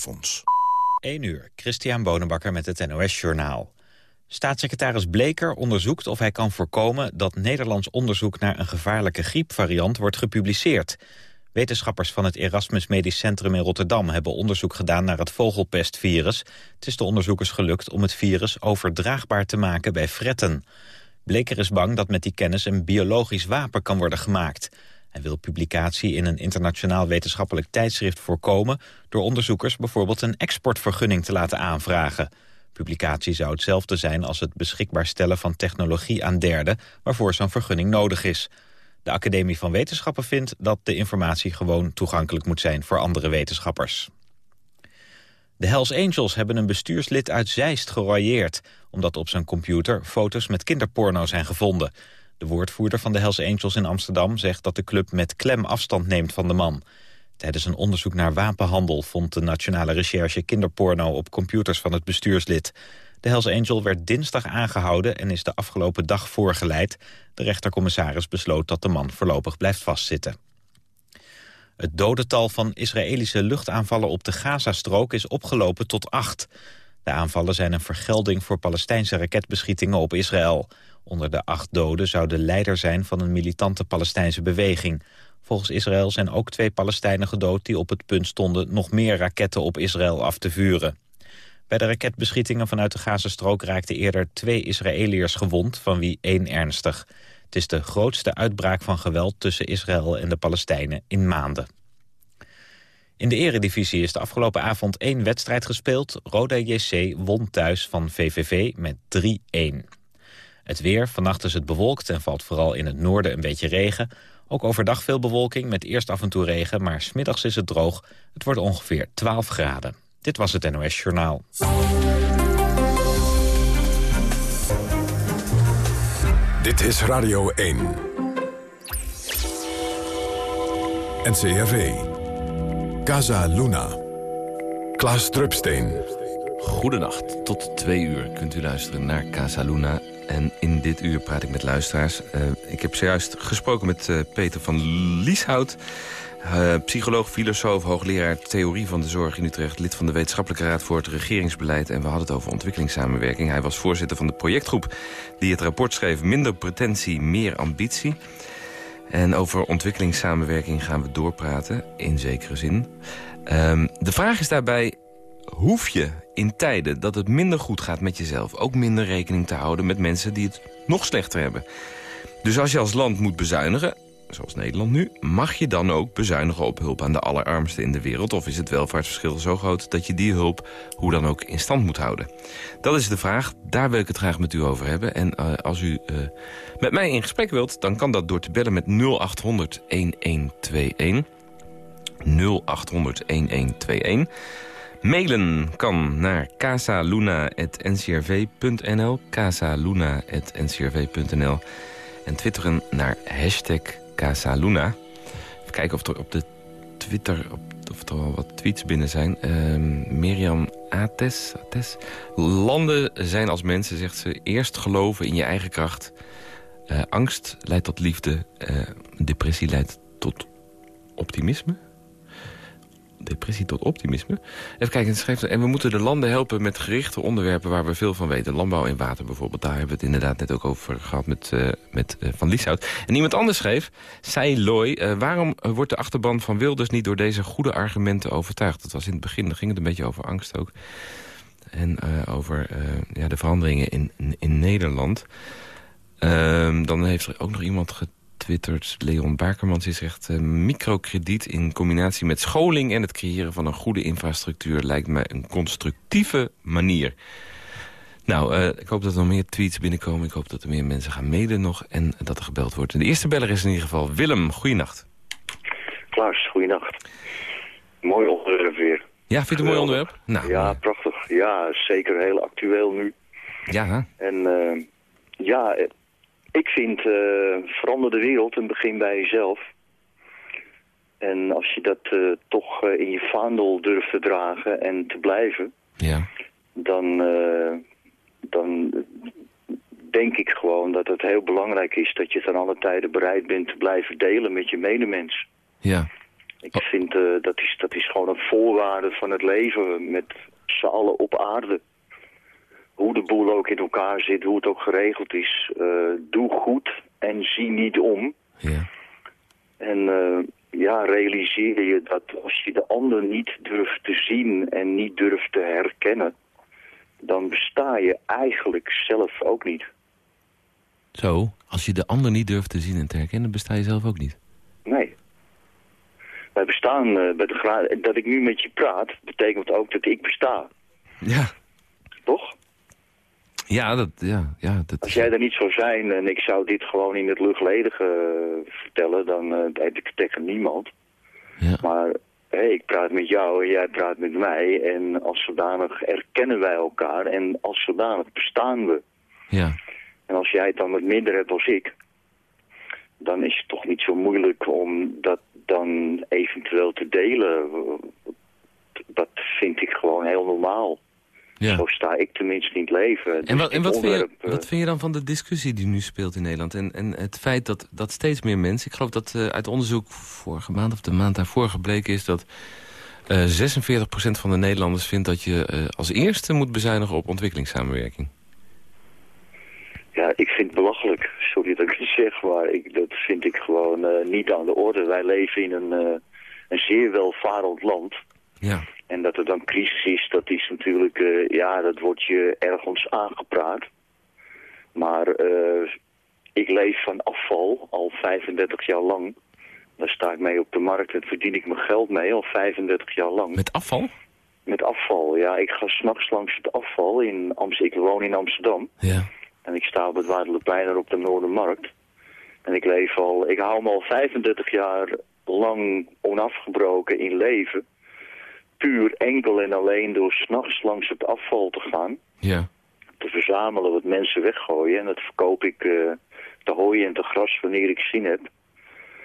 Fonds. 1 uur, Christian Bonenbakker met het NOS Journaal. Staatssecretaris Bleker onderzoekt of hij kan voorkomen... dat Nederlands onderzoek naar een gevaarlijke griepvariant wordt gepubliceerd. Wetenschappers van het Erasmus Medisch Centrum in Rotterdam... hebben onderzoek gedaan naar het vogelpestvirus. Het is de onderzoekers gelukt om het virus overdraagbaar te maken bij fretten. Bleker is bang dat met die kennis een biologisch wapen kan worden gemaakt... Hij wil publicatie in een internationaal wetenschappelijk tijdschrift voorkomen... door onderzoekers bijvoorbeeld een exportvergunning te laten aanvragen. Publicatie zou hetzelfde zijn als het beschikbaar stellen van technologie aan derden... waarvoor zo'n vergunning nodig is. De Academie van Wetenschappen vindt dat de informatie gewoon toegankelijk moet zijn voor andere wetenschappers. De Hells Angels hebben een bestuurslid uit Zeist geroyeerd... omdat op zijn computer foto's met kinderporno zijn gevonden... De woordvoerder van de Hells Angels in Amsterdam zegt dat de club met klem afstand neemt van de man. Tijdens een onderzoek naar wapenhandel vond de Nationale Recherche kinderporno op computers van het bestuurslid. De Hells Angel werd dinsdag aangehouden en is de afgelopen dag voorgeleid. De rechtercommissaris besloot dat de man voorlopig blijft vastzitten. Het dodental van Israëlische luchtaanvallen op de Gazastrook is opgelopen tot acht. De aanvallen zijn een vergelding voor Palestijnse raketbeschietingen op Israël. Onder de acht doden zou de leider zijn van een militante Palestijnse beweging. Volgens Israël zijn ook twee Palestijnen gedood die op het punt stonden nog meer raketten op Israël af te vuren. Bij de raketbeschietingen vanuit de Gazastrook raakten eerder twee Israëliërs gewond, van wie één ernstig. Het is de grootste uitbraak van geweld tussen Israël en de Palestijnen in maanden. In de eredivisie is de afgelopen avond één wedstrijd gespeeld. Roda JC won thuis van VVV met 3-1. Het weer, vannacht is het bewolkt en valt vooral in het noorden een beetje regen. Ook overdag veel bewolking met eerst af en toe regen, maar smiddags is het droog. Het wordt ongeveer 12 graden. Dit was het NOS Journaal. Dit is Radio 1. NCRV. Casa Luna. Klaas Drupsteen. Goedenacht. Tot twee uur kunt u luisteren naar Casa Luna. En in dit uur praat ik met luisteraars. Uh, ik heb zojuist gesproken met uh, Peter van Lieshout... Uh, psycholoog, filosoof, hoogleraar theorie van de zorg in Utrecht... lid van de Wetenschappelijke Raad voor het Regeringsbeleid... en we hadden het over ontwikkelingssamenwerking. Hij was voorzitter van de projectgroep die het rapport schreef... Minder pretentie, meer ambitie. En over ontwikkelingssamenwerking gaan we doorpraten, in zekere zin. Um, de vraag is daarbij, hoef je in tijden dat het minder goed gaat met jezelf... ook minder rekening te houden met mensen die het nog slechter hebben. Dus als je als land moet bezuinigen, zoals Nederland nu... mag je dan ook bezuinigen op hulp aan de allerarmsten in de wereld? Of is het welvaartsverschil zo groot dat je die hulp hoe dan ook in stand moet houden? Dat is de vraag, daar wil ik het graag met u over hebben. En uh, als u uh, met mij in gesprek wilt, dan kan dat door te bellen met 0800 1121. 0800 1121. Mailen kan naar casaluna.ncrv.nl, casaluna.ncrv.nl en twitteren naar hashtag Casaluna. Even kijken of er op de Twitter of er al wat tweets binnen zijn. Uh, Mirjam Ates, Ates. Landen zijn als mensen, zegt ze, eerst geloven in je eigen kracht. Uh, angst leidt tot liefde. Uh, depressie leidt tot optimisme depressie tot optimisme. Even kijken, schrijft, en we moeten de landen helpen met gerichte onderwerpen waar we veel van weten. Landbouw en water bijvoorbeeld, daar hebben we het inderdaad net ook over gehad met, uh, met uh, Van Lieshout. En iemand anders schreef, Sei Loy, uh, waarom wordt de achterban van Wilders niet door deze goede argumenten overtuigd? Dat was in het begin, dan ging het een beetje over angst ook. En over ja, de veranderingen in, in, Nederland. Ehm, dan heeft er ook nog iemand getwitterd. Leon Bakermans is zegt... Uh, microkrediet in combinatie met scholing en het creëren van een goede infrastructuur... lijkt mij een constructieve manier. Nou, uh, ik hoop dat er nog meer tweets binnenkomen. Ik hoop dat er meer mensen gaan mailen nog en dat er gebeld wordt. En de eerste beller is in ieder geval Willem. Goeienacht. Klaas, goeienacht. Mooi onderwerp weer. Ja, vind je het een mooi onderwerp? Nou, ja, prachtig. Ja, zeker heel actueel nu. Ja, En uh, ja, ik vind, uh, verander de wereld en begin bij jezelf. En als je dat uh, toch uh, in je vaandel durft te dragen en te blijven... Ja. Dan, dan denk ik gewoon dat het heel belangrijk is... dat je ten alle tijden bereid bent te blijven delen met je medemens. Ja. Ik vind uh, dat, is, dat is gewoon een voorwaarde van het leven met z'n allen op aarde. Hoe de boel ook in elkaar zit, hoe het ook geregeld is. Uh, doe goed en zie niet om. Ja. En uh, ja, realiseer je dat als je de ander niet durft te zien en niet durft te herkennen, dan besta je eigenlijk zelf ook niet. Zo, als je de ander niet durft te zien en te herkennen, besta je zelf ook niet? Nee. Wij bestaan uh, bij de. Dat ik nu met je praat, betekent ook dat ik besta. Ja. Toch? Ja, dat, ja, ja, dat Als jij er niet zou zijn en ik zou dit gewoon in het luchtledige uh, vertellen, dan uh, heb ik tegen niemand. Ja. Maar hey, ik praat met jou en jij praat met mij en als zodanig erkennen wij elkaar en als zodanig bestaan we. Ja. En als jij het dan wat minder hebt als ik, dan is het toch niet zo moeilijk om dat dan eventueel te delen. Dat vind ik gewoon heel normaal. Ja. Zo sta ik tenminste in het leven. En, wat, Dus en dit wat, vind je, onderwerp, eh, wat vind je dan van de discussie die nu speelt in Nederland? En, en het feit dat, dat steeds meer mensen... Ik geloof dat uh, uit onderzoek vorige maand of de maand daarvoor gebleken is... dat uh, 46% van de Nederlanders vindt dat je uh, als eerste moet bezuinigen op ontwikkelingssamenwerking. Ja, ik vind het belachelijk. Sorry dat ik het zeg, maar ik, dat vind ik gewoon niet aan de orde. Wij leven in een, een zeer welvarend land. Ja. En dat er dan crisis is, dat is natuurlijk, uh, ja, dat wordt je ergens aangepraat. Maar ik leef van afval al 35 jaar lang. Daar sta ik mee op de markt en verdien ik mijn geld mee al 35 jaar lang. Met afval? Met afval, ja. Ik ga s'nachts langs het afval in Amsterdam. Ik woon in Amsterdam. Ja. En ik sta op het Waterleplein er op de Noordermarkt. En ik leef al, ik hou me al 35 jaar lang onafgebroken in leven. Puur enkel en alleen door s'nachts langs het afval te gaan. Ja. Te verzamelen wat mensen weggooien. En dat verkoop ik uh, te hooi en te gras wanneer ik zin heb.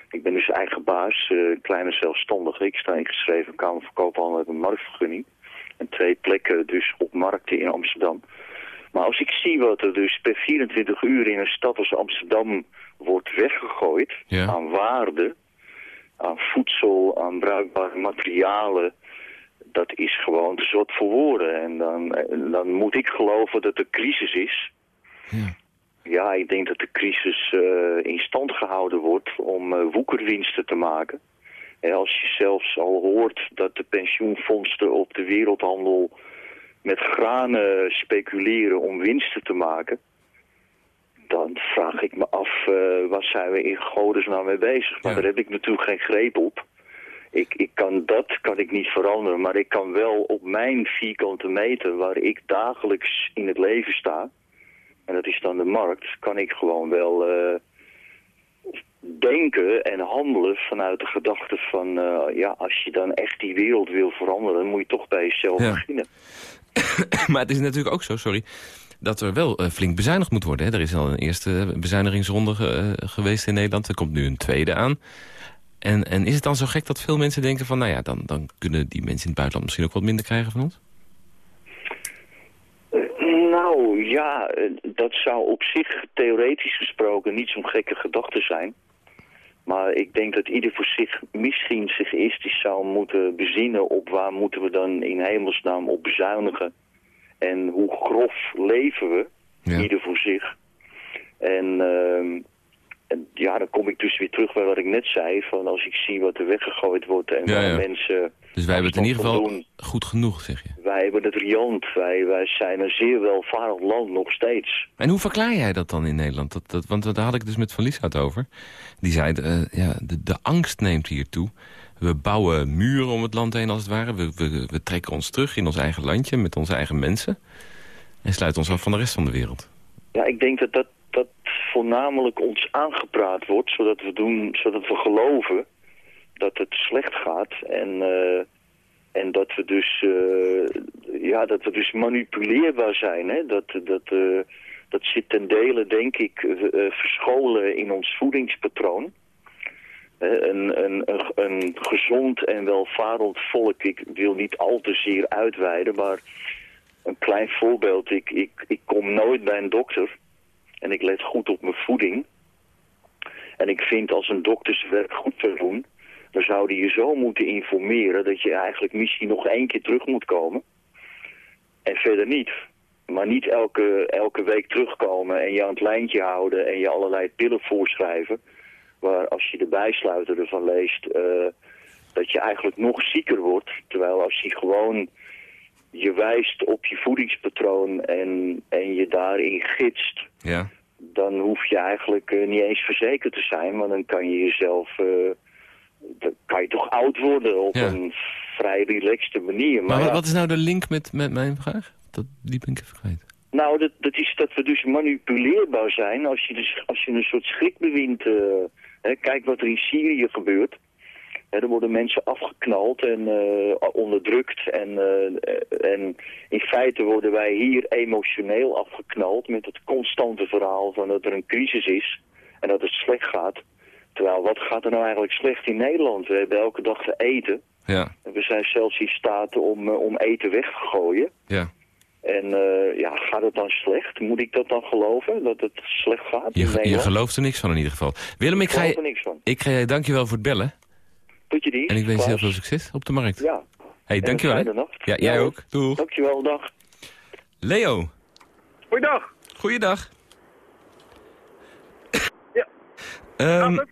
Ik ben dus eigen baas, uh, kleine zelfstandige. Ik sta ingeschreven Koophandel met een marktvergunning. En twee plekken dus op markten in Amsterdam. Maar als ik zie wat er dus per 24 uur in een stad als Amsterdam wordt weggegooid... Ja. aan waarde, aan voedsel, aan bruikbare materialen... dat is gewoon te zot voor woorden. En dan, dan moet ik geloven dat er crisis is. Ja. Ja, ik denk dat de crisis uh, in stand gehouden wordt om uh, woekerwinsten te maken. En als je zelfs al hoort dat de pensioenfondsen op de wereldhandel met granen speculeren om winsten te maken... dan vraag ik me af, uh, waar zijn we in godesnaam mee bezig? Maar Ja. daar heb ik natuurlijk geen greep op. Ik, ik kan dat kan ik niet veranderen, maar ik kan wel op mijn vierkante meter... waar ik dagelijks in het leven sta, en dat is dan de markt... kan ik gewoon wel uh, denken en handelen vanuit de gedachte van... Uh, ja, als je dan echt die wereld wil veranderen... dan moet je toch bij jezelf Ja. beginnen. maar het is natuurlijk ook zo, sorry, dat er wel eh, flink bezuinigd moet worden. Hè? Er is al een eerste bezuinigingsronde ge- eh, geweest in Nederland. Er komt nu een tweede aan. En, en is het dan zo gek dat veel mensen denken van... nou ja, dan, dan kunnen die mensen in het buitenland misschien ook wat minder krijgen van ons? Nou ja, eh, dat zou op zich theoretisch gesproken niet zo'n gekke gedachte zijn. Maar ik denk dat ieder voor zich misschien zich eerst eens zou moeten bezinnen op waar moeten we dan in hemelsnaam op bezuinigen. En hoe grof leven we, Ja. ieder voor zich. En, ehm, en ja, dan kom ik dus weer terug bij wat ik net zei. Van als ik zie wat er weggegooid wordt en Ja, waar ja. mensen... Dus wij hebben het in ieder geval doen. goed genoeg, zeg je. Wij hebben het riant. Wij, wij zijn een zeer welvarend land nog steeds. En hoe verklaar jij dat dan in Nederland? Dat, dat, want daar had ik dus met Van Lieshout over. Die zei, eh, ja, de, de angst neemt hier toe. We bouwen muren om het land heen als het ware. We, we, we trekken ons terug in ons eigen landje met onze eigen mensen. En sluiten ons af van de rest van de wereld. Ja, ik denk dat dat, dat voornamelijk ons aangepraat wordt, zodat we, doen, zodat we geloven dat het slecht gaat. En, eh, en dat we dus, eh, ja, dat we dus manipuleerbaar zijn. Hè? Dat, dat, eh, dat zit ten dele, denk ik, verscholen in ons voedingspatroon. Een, een, een, een gezond en welvarend volk, ik wil niet al te zeer uitweiden, maar een klein voorbeeld. Ik, ik, ik kom nooit bij een dokter en ik let goed op mijn voeding. En ik vind als een dokter zijn werk goed zou doen, dan zouden je zo moeten informeren dat je eigenlijk misschien nog één keer terug moet komen. En verder niet. Maar niet elke, elke week terugkomen en je aan het lijntje houden en je allerlei pillen voorschrijven. Waar als je de bijsluiter ervan leest, uh, dat je eigenlijk nog zieker wordt. Terwijl als je gewoon je wijst op je voedingspatroon en, en je daarin gidst... Ja. dan hoef je eigenlijk uh, niet eens verzekerd te zijn. Want dan kan je jezelf... Uh, dan kan je toch oud worden op Ja. een vrij relaxte manier. Maar ja. wat, is nou de link met, met mijn vraag? Dat, die ben ik even kwijt. Nou, dat, dat is dat we dus manipuleerbaar zijn als je, dus, als je een soort schrikbewind... eh, hè, kijk wat er in Syrië gebeurt. Er worden mensen afgeknald en eh, onderdrukt. En, eh, en in feite worden wij hier emotioneel afgeknald... met het constante verhaal van dat er een crisis is en dat het slecht gaat. Terwijl, wat gaat er nou eigenlijk slecht in Nederland? We hebben elke dag te eten. Ja, En we zijn zelfs in staat om, eh, om eten weg te gooien. ja. En ja, gaat het dan slecht? Moet ik dat dan geloven, dat het slecht gaat Je, je gelooft er niks van in ieder geval. Willem, ik Ik ga er je, niks van. ik ga je dankjewel voor het bellen. Tot je dienst, En ik wens je heel veel succes op de markt. Ja. hey, dankjewel. Ja, jij Ja, ook. Doeg. Dankjewel, dag. Leo, Goeiedag. goeiedag. Ja. Ehm, Gaat het?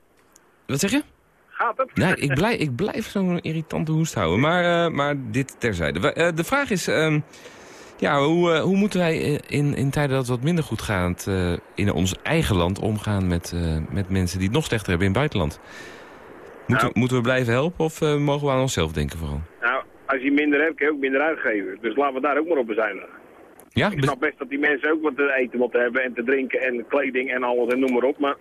wat zeg je? Gaat het? Nou, ik blijf, ik blijf zo'n irritante hoest houden. Maar, eh, maar dit terzijde. We- eh, de vraag is... ehm, ja, hoe, eh, hoe moeten wij in, in tijden dat het wat minder goed gaat... eh, in ons eigen land omgaan met, eh, met mensen die het nog slechter hebben in het buitenland? Moeten, Nou. moeten we blijven helpen of eh, mogen we aan onszelf denken vooral? Nou, als je minder hebt, kun je ook minder uitgeven. Dus laten we daar ook maar op bezuinigen. Ja, Ik snap best dat die mensen ook wat te eten moeten hebben en te drinken en kleding en alles en noem maar op. Maar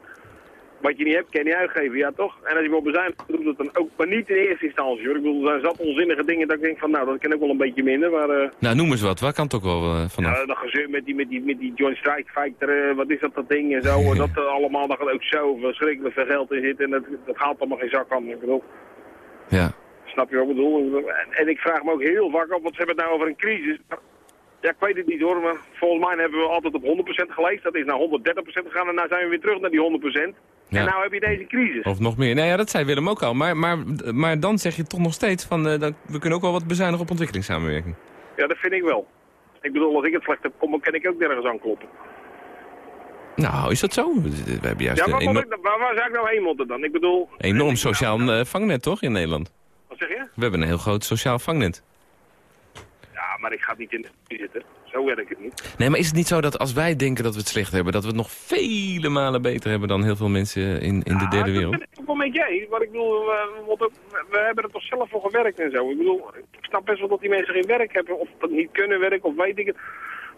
wat je niet hebt, kan je niet uitgeven, ja toch? En als je wil bezuinigen, doe dat dan ook. Maar niet in eerste instantie hoor. Ik bedoel, er zijn zat onzinnige dingen dat ik denk van, nou, dat kan ook wel een beetje minder. Maar eh, nou, noem eens wat. Waar kan het ook wel eh, vanaf? ja, dat gezeur met die, met die, met die Joint Strike Fighter, eh, wat is dat, dat ding en zo. dat allemaal, daar gaat ook zo verschrikkelijk veel geld in zitten. En dat, dat haalt allemaal geen zak aan. Ik bedoel, Ja. Snap je wat ik bedoel? En, en ik vraag me ook heel vaak af, want ze hebben het nou over een crisis. Ja, ik weet het niet hoor, maar volgens mij hebben we altijd op 100% geleefd. Dat is naar 130% gegaan en nu zijn we weer terug naar die 100%. Ja. En nou heb je deze crisis. Of nog meer. Nou ja, dat zei Willem ook al. Maar, maar, maar dan zeg je toch nog steeds van... eh, dat, we kunnen ook wel wat bezuinigen op ontwikkelingssamenwerking. Ja, dat vind ik wel. Ik bedoel, als ik het slecht heb, kom, dan kan ik ook nergens aan kloppen. Nou, is dat zo? We hebben juist Ja, maar ik- waar zou ik nou heen moeten dan? Ik bedoel... enorm sociaal eh, vangnet, toch, in Nederland? Wat zeg je? We hebben een heel groot sociaal vangnet. Maar ik ga niet in de zitten. Zo werkt het niet. Nee, maar is het niet zo dat als wij denken dat we het slecht hebben... dat we het nog vele malen beter hebben dan heel veel mensen in, in de derde dat wereld? ben ik ook wel met jij. Maar ik bedoel, we, we hebben er toch zelf voor gewerkt en zo. Ik bedoel, ik snap best wel dat die mensen geen werk hebben of dat niet kunnen werken of weet ik het.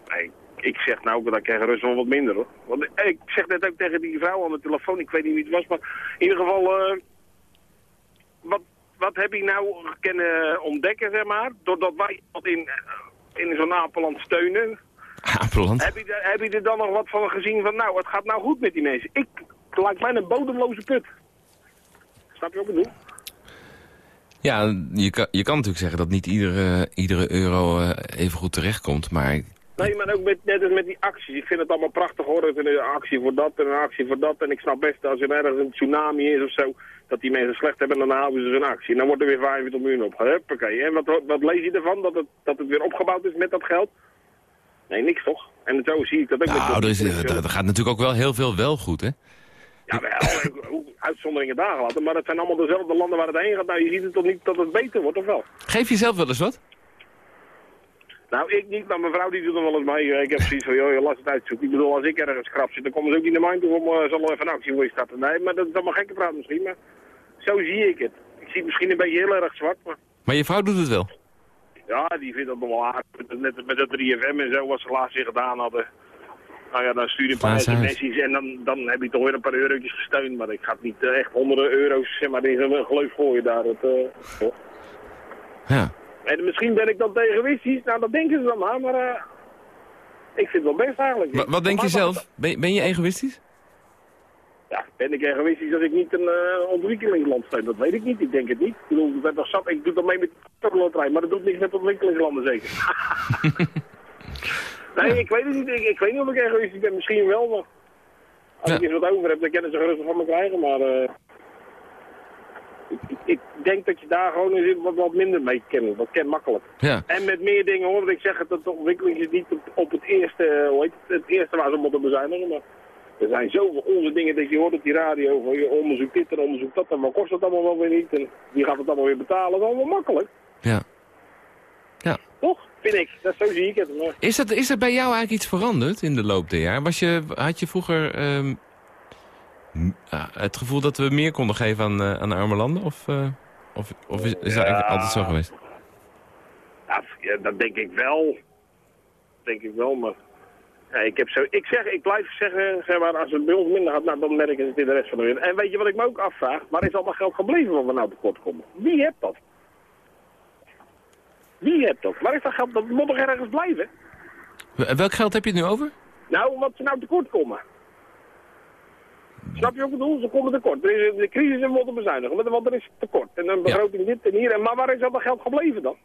Nee, ik zeg nou, dat krijgen Russen wel wat minder hoor. Want ik zeg net ook tegen die vrouw aan de telefoon, ik weet niet wie het was, maar in ieder geval, eh, wat, wat heb je nou kunnen ontdekken, zeg maar, doordat wij wat in, in zo'n Apeland steunen, Apeland. heb je, er- heb je er dan nog wat van gezien van, nou, het gaat nou goed met die mensen? Ik, het lijkt mij een bodemloze put. Snap je wat ik bedoel? Ja, je kan, je kan natuurlijk zeggen dat niet iedere, iedere euro eh, even goed terechtkomt. Maar Nee, maar ook met, net als met die acties. Ik vind het allemaal prachtig hoor. Er is een actie voor dat en een actie voor dat. En ik snap best als er ergens een tsunami is of zo, dat die mensen slecht hebben, dan houden ze zo'n actie. En dan wordt er weer 25 miljoen op. Huppakee. En wat, wat lees je ervan? Dat het, dat het weer opgebouwd is met dat geld? Nee, niks toch? En zo zie ik dat ook. nou, er, is, er, er gaat natuurlijk ook wel heel veel wel goed, hè? Ja, wel, hoe- uitzonderingen daar gelaten. Maar het zijn allemaal dezelfde landen waar het heen gaat. Nou, je ziet het toch niet dat het beter wordt, of wel? Geef jezelf wel eens wat? Nou, ik niet, maar mijn vrouw die doet er wel eens mee. Ik heb zoiets van, joh, je laat het uitzoeken. Ik bedoel, als ik ergens krap zit, dan komen ze ook niet naar mij toe om uh, zal even een actie voor je starten. Nee, maar dat is allemaal gekke praat misschien, maar zo zie ik het. Ik zie het misschien een beetje heel erg zwart, maar Maar je vrouw doet het wel. ja, die vindt dat nog wel aardig. Net met dat 3FM en zo, wat ze laatst weer gedaan hadden. Nou ja, dan stuur je een paar sms'jes en dan, dan heb je toch weer een paar eurotjes gesteund. Maar ik ga het niet eh, echt honderden euro's, zeg maar, in zo'n gooien daar. Het, eh, hoor. Ja. En misschien ben ik dan egoïstisch. Nou, dat denken ze dan maar, maar eh, ik vind het wel best eigenlijk. Wa- wat denk je zelf? Ben, ben je egoïstisch? Ja, ben ik egoïstisch als ik niet een eh, ontwikkelingsland steun? Dat weet ik niet, ik denk het niet. Ik bedoel, ik ben toch zat, ik doe dat mee met de loterij, maar dat doet niks met ontwikkelingslanden zeker. nee, ik weet het niet. Ik, ik weet niet of ik egoïstisch ben, misschien wel, maar als Ja. ik wat over heb, dan kunnen ze gerust van me krijgen, maar... eh, Ik, ik, ik denk dat je daar gewoon wat, wat minder mee kent. Dat kent makkelijk. Ja. En met meer dingen hoor, ik zeg het, dat de ontwikkeling is niet op, op het eerste, eh, hoe heet het, het eerste waar ze moeten bezuinigen. Maar er zijn zoveel onze dingen dat je hoort op die radio van je onderzoek dit en onderzoek dat en wat kost dat allemaal wel weer niet. En wie gaat het allemaal weer betalen? Dat is allemaal makkelijk. Ja. Ja. Toch? Vind ik. Dat, zo zie ik het. Maar Is, dat, is er bij jou eigenlijk iets veranderd in de loop der jaar? Was je, had je vroeger ehm, ah, het gevoel dat we meer konden geven aan, eh, aan arme landen? Of, eh, of, of is, is dat eigenlijk altijd zo geweest? ja, dat denk ik wel. Denk ik wel, maar... Ja, ik, heb zo, ik, zeg, ik blijf zeggen, zeg maar, als het bij ons minder gaat, nou, dan merken ze het in de rest van de wereld. En weet je wat ik me ook afvraag? Waar is al dat geld gebleven wat we nou tekort komen? Wie hebt dat? Wie hebt dat? Waar is dat geld? Dat moet toch ergens blijven? Wel- Welk geld heb je het nu over? Nou, wat ze nou tekort komen. Snap je wat ik bedoel? Ze komen tekort. Er is de crisis en we moeten bezuinigen, want er is tekort. En een begroting dit en hier. En, maar waar is al dat geld gebleven dan?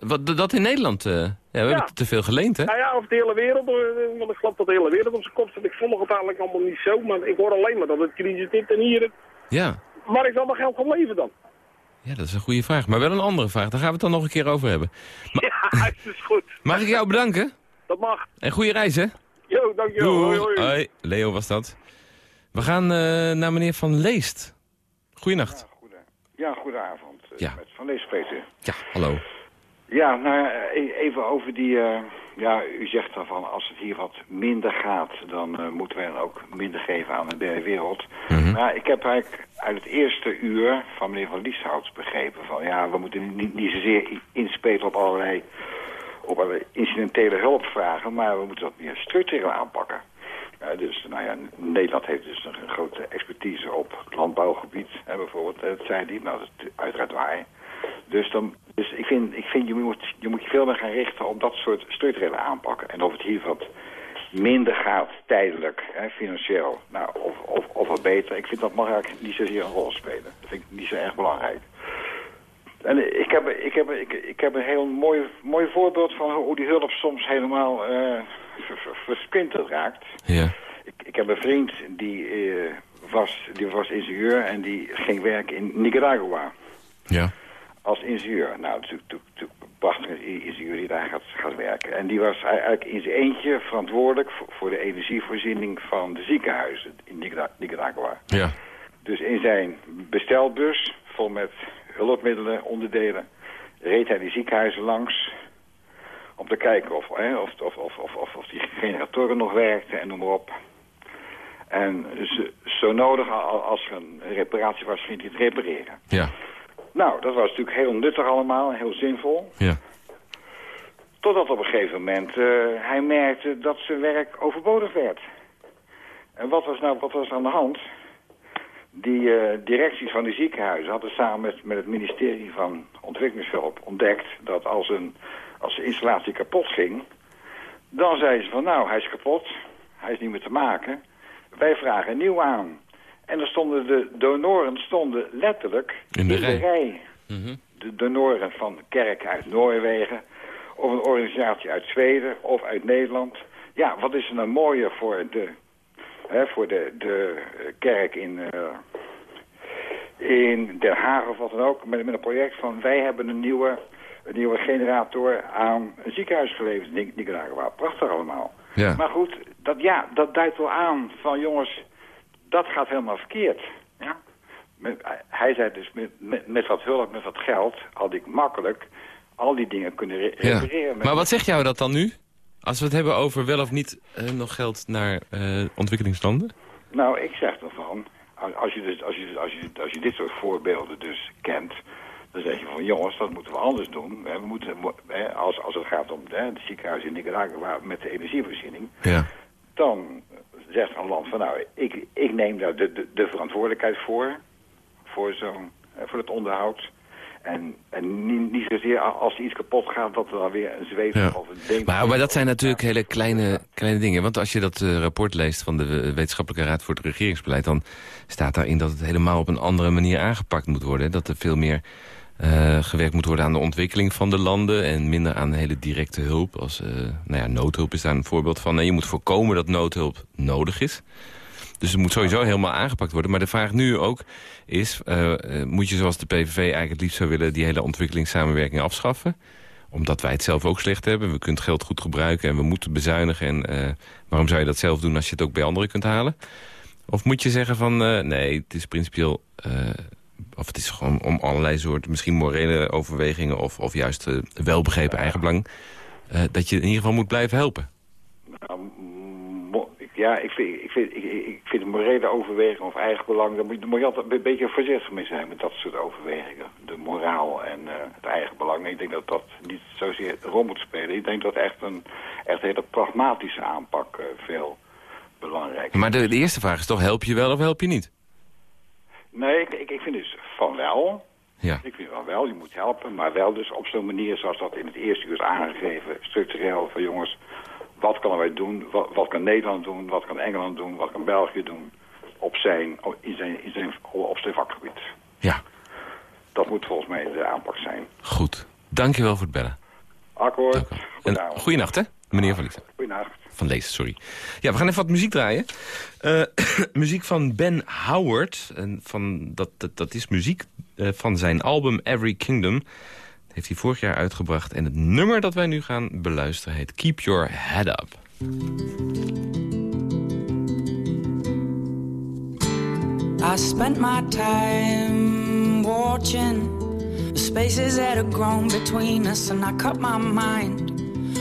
Wat, dat in Nederland? eh, ja, we hebben te veel geleend, hè? Nou ja, of de hele wereld, eh, want ik geloof dat de hele wereld op zijn kop zit. Ik volg het eigenlijk allemaal niet zo, maar ik hoor alleen maar dat het crisis dit en hier. Ja. Waar is al dat geld gebleven dan? ja, dat is een goede vraag. Maar wel een andere vraag. Daar gaan we het dan nog een keer over hebben. Ma- Ja, het is goed. Mag ik jou bedanken? Dat mag. En goede reis, hè? Jo, dankjewel. Hoi, hoi. Hoi. Leo was dat. We gaan eh, naar meneer Van Leest. Goeienacht. Goede, ja, goedenavond. eh, Ja. Met Van Lees spreken. Ja, hallo. Ja, nou even over die... eh, ja, u zegt dan van als het hier wat minder gaat... dan eh, moeten wij dan ook minder geven aan de derde wereld. Mhm. Maar ik heb eigenlijk uit het eerste uur van meneer Van Lieshout begrepen... van ja, we moeten niet, niet zozeer inspelen op allerlei, op allerlei incidentele hulpvragen... maar we moeten dat meer structureel aanpakken. Ja, dus, nou ja, Nederland heeft dus een, een grote expertise op landbouwgebied. Hè, bijvoorbeeld, dat zei die, nou, dat is uiteraard waar. Dus, dan, dus ik vind, ik vind je, moet, je moet je veel meer gaan richten op dat soort structurele aanpakken. En of het hier wat minder gaat tijdelijk, hè, financieel, nou, of, of, of wat beter. Ik vind dat mag eigenlijk niet zozeer een rol spelen. Dat vind ik niet zo erg belangrijk. En ik heb, ik heb, ik, ik heb een heel mooi, mooi voorbeeld van hoe die hulp soms helemaal eh ver- ver- versplinterd raakt. Ja. Ik, ik heb een vriend die, eh, was, die was ingenieur en die ging werken in Nicaragua Ja. Als ingenieur. Nou, natuurlijk, natuurlijk, prachtige ingenieur die daar gaat, gaat werken. En die was eigenlijk in zijn eentje verantwoordelijk voor, voor de energievoorziening van de ziekenhuizen in Nicara- Nicaragua. Ja. Dus in zijn bestelbus, vol met hulpmiddelen, onderdelen, reed hij die ziekenhuizen langs om te kijken of, hè, of, of, of, of, of, die generatoren nog werkten en noem maar op. En zo, zo nodig, al- als er een reparatie was, ging hij het repareren. Ja. Nou, dat was natuurlijk heel nuttig allemaal, heel zinvol. Ja. Totdat op een gegeven moment eh, hij merkte dat zijn werk overbodig werd. En wat was nou wat was aan de hand? Die eh, directies van die ziekenhuizen hadden samen met, met het ministerie van Ontwikkelingshulp ontdekt dat als, een, als de installatie kapot ging, dan zeiden ze van nou, hij is kapot, hij is niet meer te maken, wij vragen een nieuw aan. En dan stonden de donoren stonden letterlijk In de rij. Mhm. de donoren van de kerk uit Noorwegen... of een organisatie uit Zweden of uit Nederland. Ja, wat is er nou mooier voor de, hè, voor de, de eh, kerk in, eh, in Den Haag of wat dan ook... met, met een project van wij hebben een nieuwe, een nieuwe generator aan een ziekenhuis geleverd in Nic- Nicaragua. Prachtig allemaal. Ja. Maar goed, dat, ja, dat duidt wel aan van jongens, dat gaat helemaal verkeerd. Ja? Hij zei dus, met, met, met wat hulp, met wat geld, had ik makkelijk al die dingen kunnen re ja. repareren. Met- Maar wat zegt jou dat dan nu? Als we het hebben over wel of niet eh, nog geld naar eh, ontwikkelingslanden? Nou, ik zeg ervan, als- als je, dus, als, je, als, je, als je dit soort voorbeelden dus kent, dan zeg je van jongens, dat moeten we anders doen. We moeten, hè, als, als het gaat om hè, de ziekenhuis in Nicaragua met de energievoorziening, Ja. dan zegt een land van nou, ik, ik neem daar de, de, de verantwoordelijkheid voor, voor, zo'n, eh, voor het onderhoud. En, en niet, niet zozeer als er iets kapot gaat, dat er dan weer een zweef Ja. of een ding... Maar, maar dat zijn natuurlijk hele kleine, kleine dingen. Want als je dat eh, rapport leest van de eh, Wetenschappelijke Raad voor het Regeringsbeleid... dan staat daarin dat het helemaal op een andere manier aangepakt moet worden. Dat er veel meer eh, gewerkt moet worden aan de ontwikkeling van de landen... en minder aan hele directe hulp. Als, eh, nou ja, noodhulp is daar een voorbeeld van. Je moet voorkomen dat noodhulp nodig is. Dus het moet sowieso helemaal aangepakt worden. Maar de vraag nu ook is, uh, moet je zoals de PVV eigenlijk het liefst zou willen... die hele ontwikkelingssamenwerking afschaffen? Omdat wij het zelf ook slecht hebben. We kunnen het geld goed gebruiken en we moeten bezuinigen. En waarom zou je dat zelf doen als je het ook bij anderen kunt halen? Of moet je zeggen van, nee, het is principieel... of het is gewoon om allerlei soorten, misschien morele overwegingen... of, of juist welbegrepen eigenbelang... dat je in ieder geval moet blijven helpen. Nou, ja, ik vind, ik vind, ik, ik vind een morele overweging of eigen belang... daar moet, moet, je altijd een beetje voorzichtig mee zijn met dat soort overwegingen. De moraal en uh, het eigen belang. Ik denk dat dat niet zozeer een rol moet spelen. Ik denk dat echt een echt hele pragmatische aanpak uh, veel belangrijker is. Maar de, de, eerste vraag is toch, help je wel of help je niet? Nee, ik, ik, ik vind dus van wel... Ja. Ik vind wel wel, je moet helpen, maar wel dus op zo'n manier zoals dat in het eerste uur is aangegeven, structureel van jongens, wat kunnen wij doen, wat, wat, kan Nederland doen, wat kan Engeland doen, wat kan België doen op zijn, in zijn, in zijn, op zijn vakgebied. Ja. Dat moet volgens mij de aanpak zijn. Goed. Dankjewel voor het bellen. Akkoord. Goedenacht, hè? Meneer Van Lees. Goedenacht. Van Lees, sorry. Ja, we gaan even wat muziek draaien. Uh, muziek van Ben Howard. En van, dat, dat, dat is muziek uh, van zijn album Every Kingdom heeft hij vorig jaar uitgebracht. En het nummer dat wij nu gaan beluisteren heet Keep Your Head Up. I spent my time watching the spaces that have grown between us and I cut my mind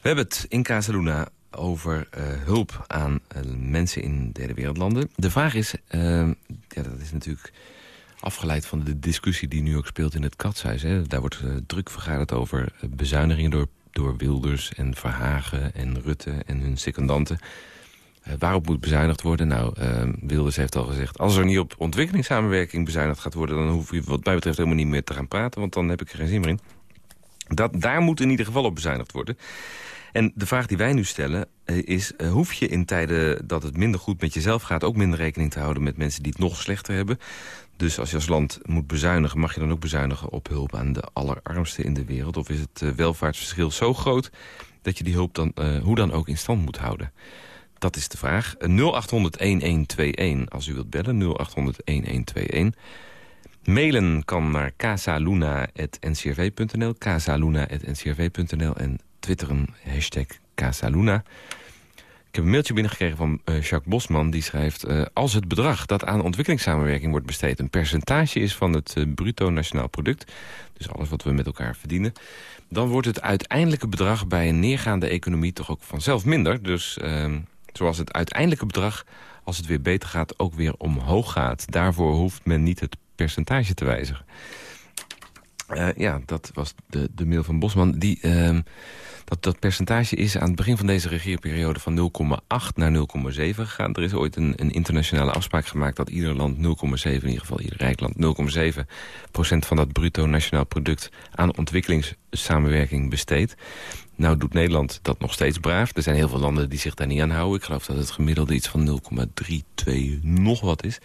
We hebben het in Casaluna over uh, hulp aan uh, mensen in derde wereldlanden. De vraag is, uh, ja, dat is natuurlijk afgeleid van de discussie die nu ook speelt in het katshuis. Hè. Daar wordt druk vergaderd over bezuinigingen door, door Wilders en Verhagen en Rutte en hun secondanten. waarop moet bezuinigd worden? Nou, Wilders heeft al gezegd... als er niet op ontwikkelingssamenwerking bezuinigd gaat worden... dan hoef je wat mij betreft helemaal niet meer te gaan praten... want dan heb ik er geen zin meer in. Dat, daar moet in ieder geval op bezuinigd worden. En de vraag die wij nu stellen is... Uh, hoef je in tijden dat het minder goed met jezelf gaat... ook minder rekening te houden met mensen die het nog slechter hebben? Dus als je als land moet bezuinigen... mag je dan ook bezuinigen op hulp aan de allerarmsten in de wereld? Of is het uh, welvaartsverschil zo groot... dat je die hulp dan hoe dan ook in stand moet houden? Dat is de vraag. 0800-1121 als u wilt bellen. 0800-1121. Mailen kan naar casaluna.ncrv.nl, casaluna.ncrv.nl en twitteren hashtag Casaluna. Ik heb een mailtje binnengekregen van uh, Jacques Bosman. Die schrijft, uh, als het bedrag dat aan ontwikkelingssamenwerking wordt besteed... een percentage is van het uh, bruto nationaal product... dus alles wat we met elkaar verdienen... dan wordt het uiteindelijke bedrag bij een neergaande economie toch ook vanzelf minder. Dus ehm, zoals het uiteindelijke bedrag, als het weer beter gaat... ook weer omhoog gaat. Daarvoor hoeft men niet het percentage te wijzigen. Ja, dat was de, de mail van Bosman. Die... Ehm, dat, dat percentage is aan het begin van deze regeerperiode van 0,8 naar 0,7 gegaan. Er is ooit een, een, internationale afspraak gemaakt dat ieder land 0,7, in ieder geval ieder rijk land, 0,7 procent van dat bruto nationaal product aan ontwikkelingssamenwerking besteedt. Nou doet Nederland dat nog steeds braaf. Er zijn heel veel landen die zich daar niet aan houden. Ik geloof dat het gemiddelde iets van 0,32 nog wat is.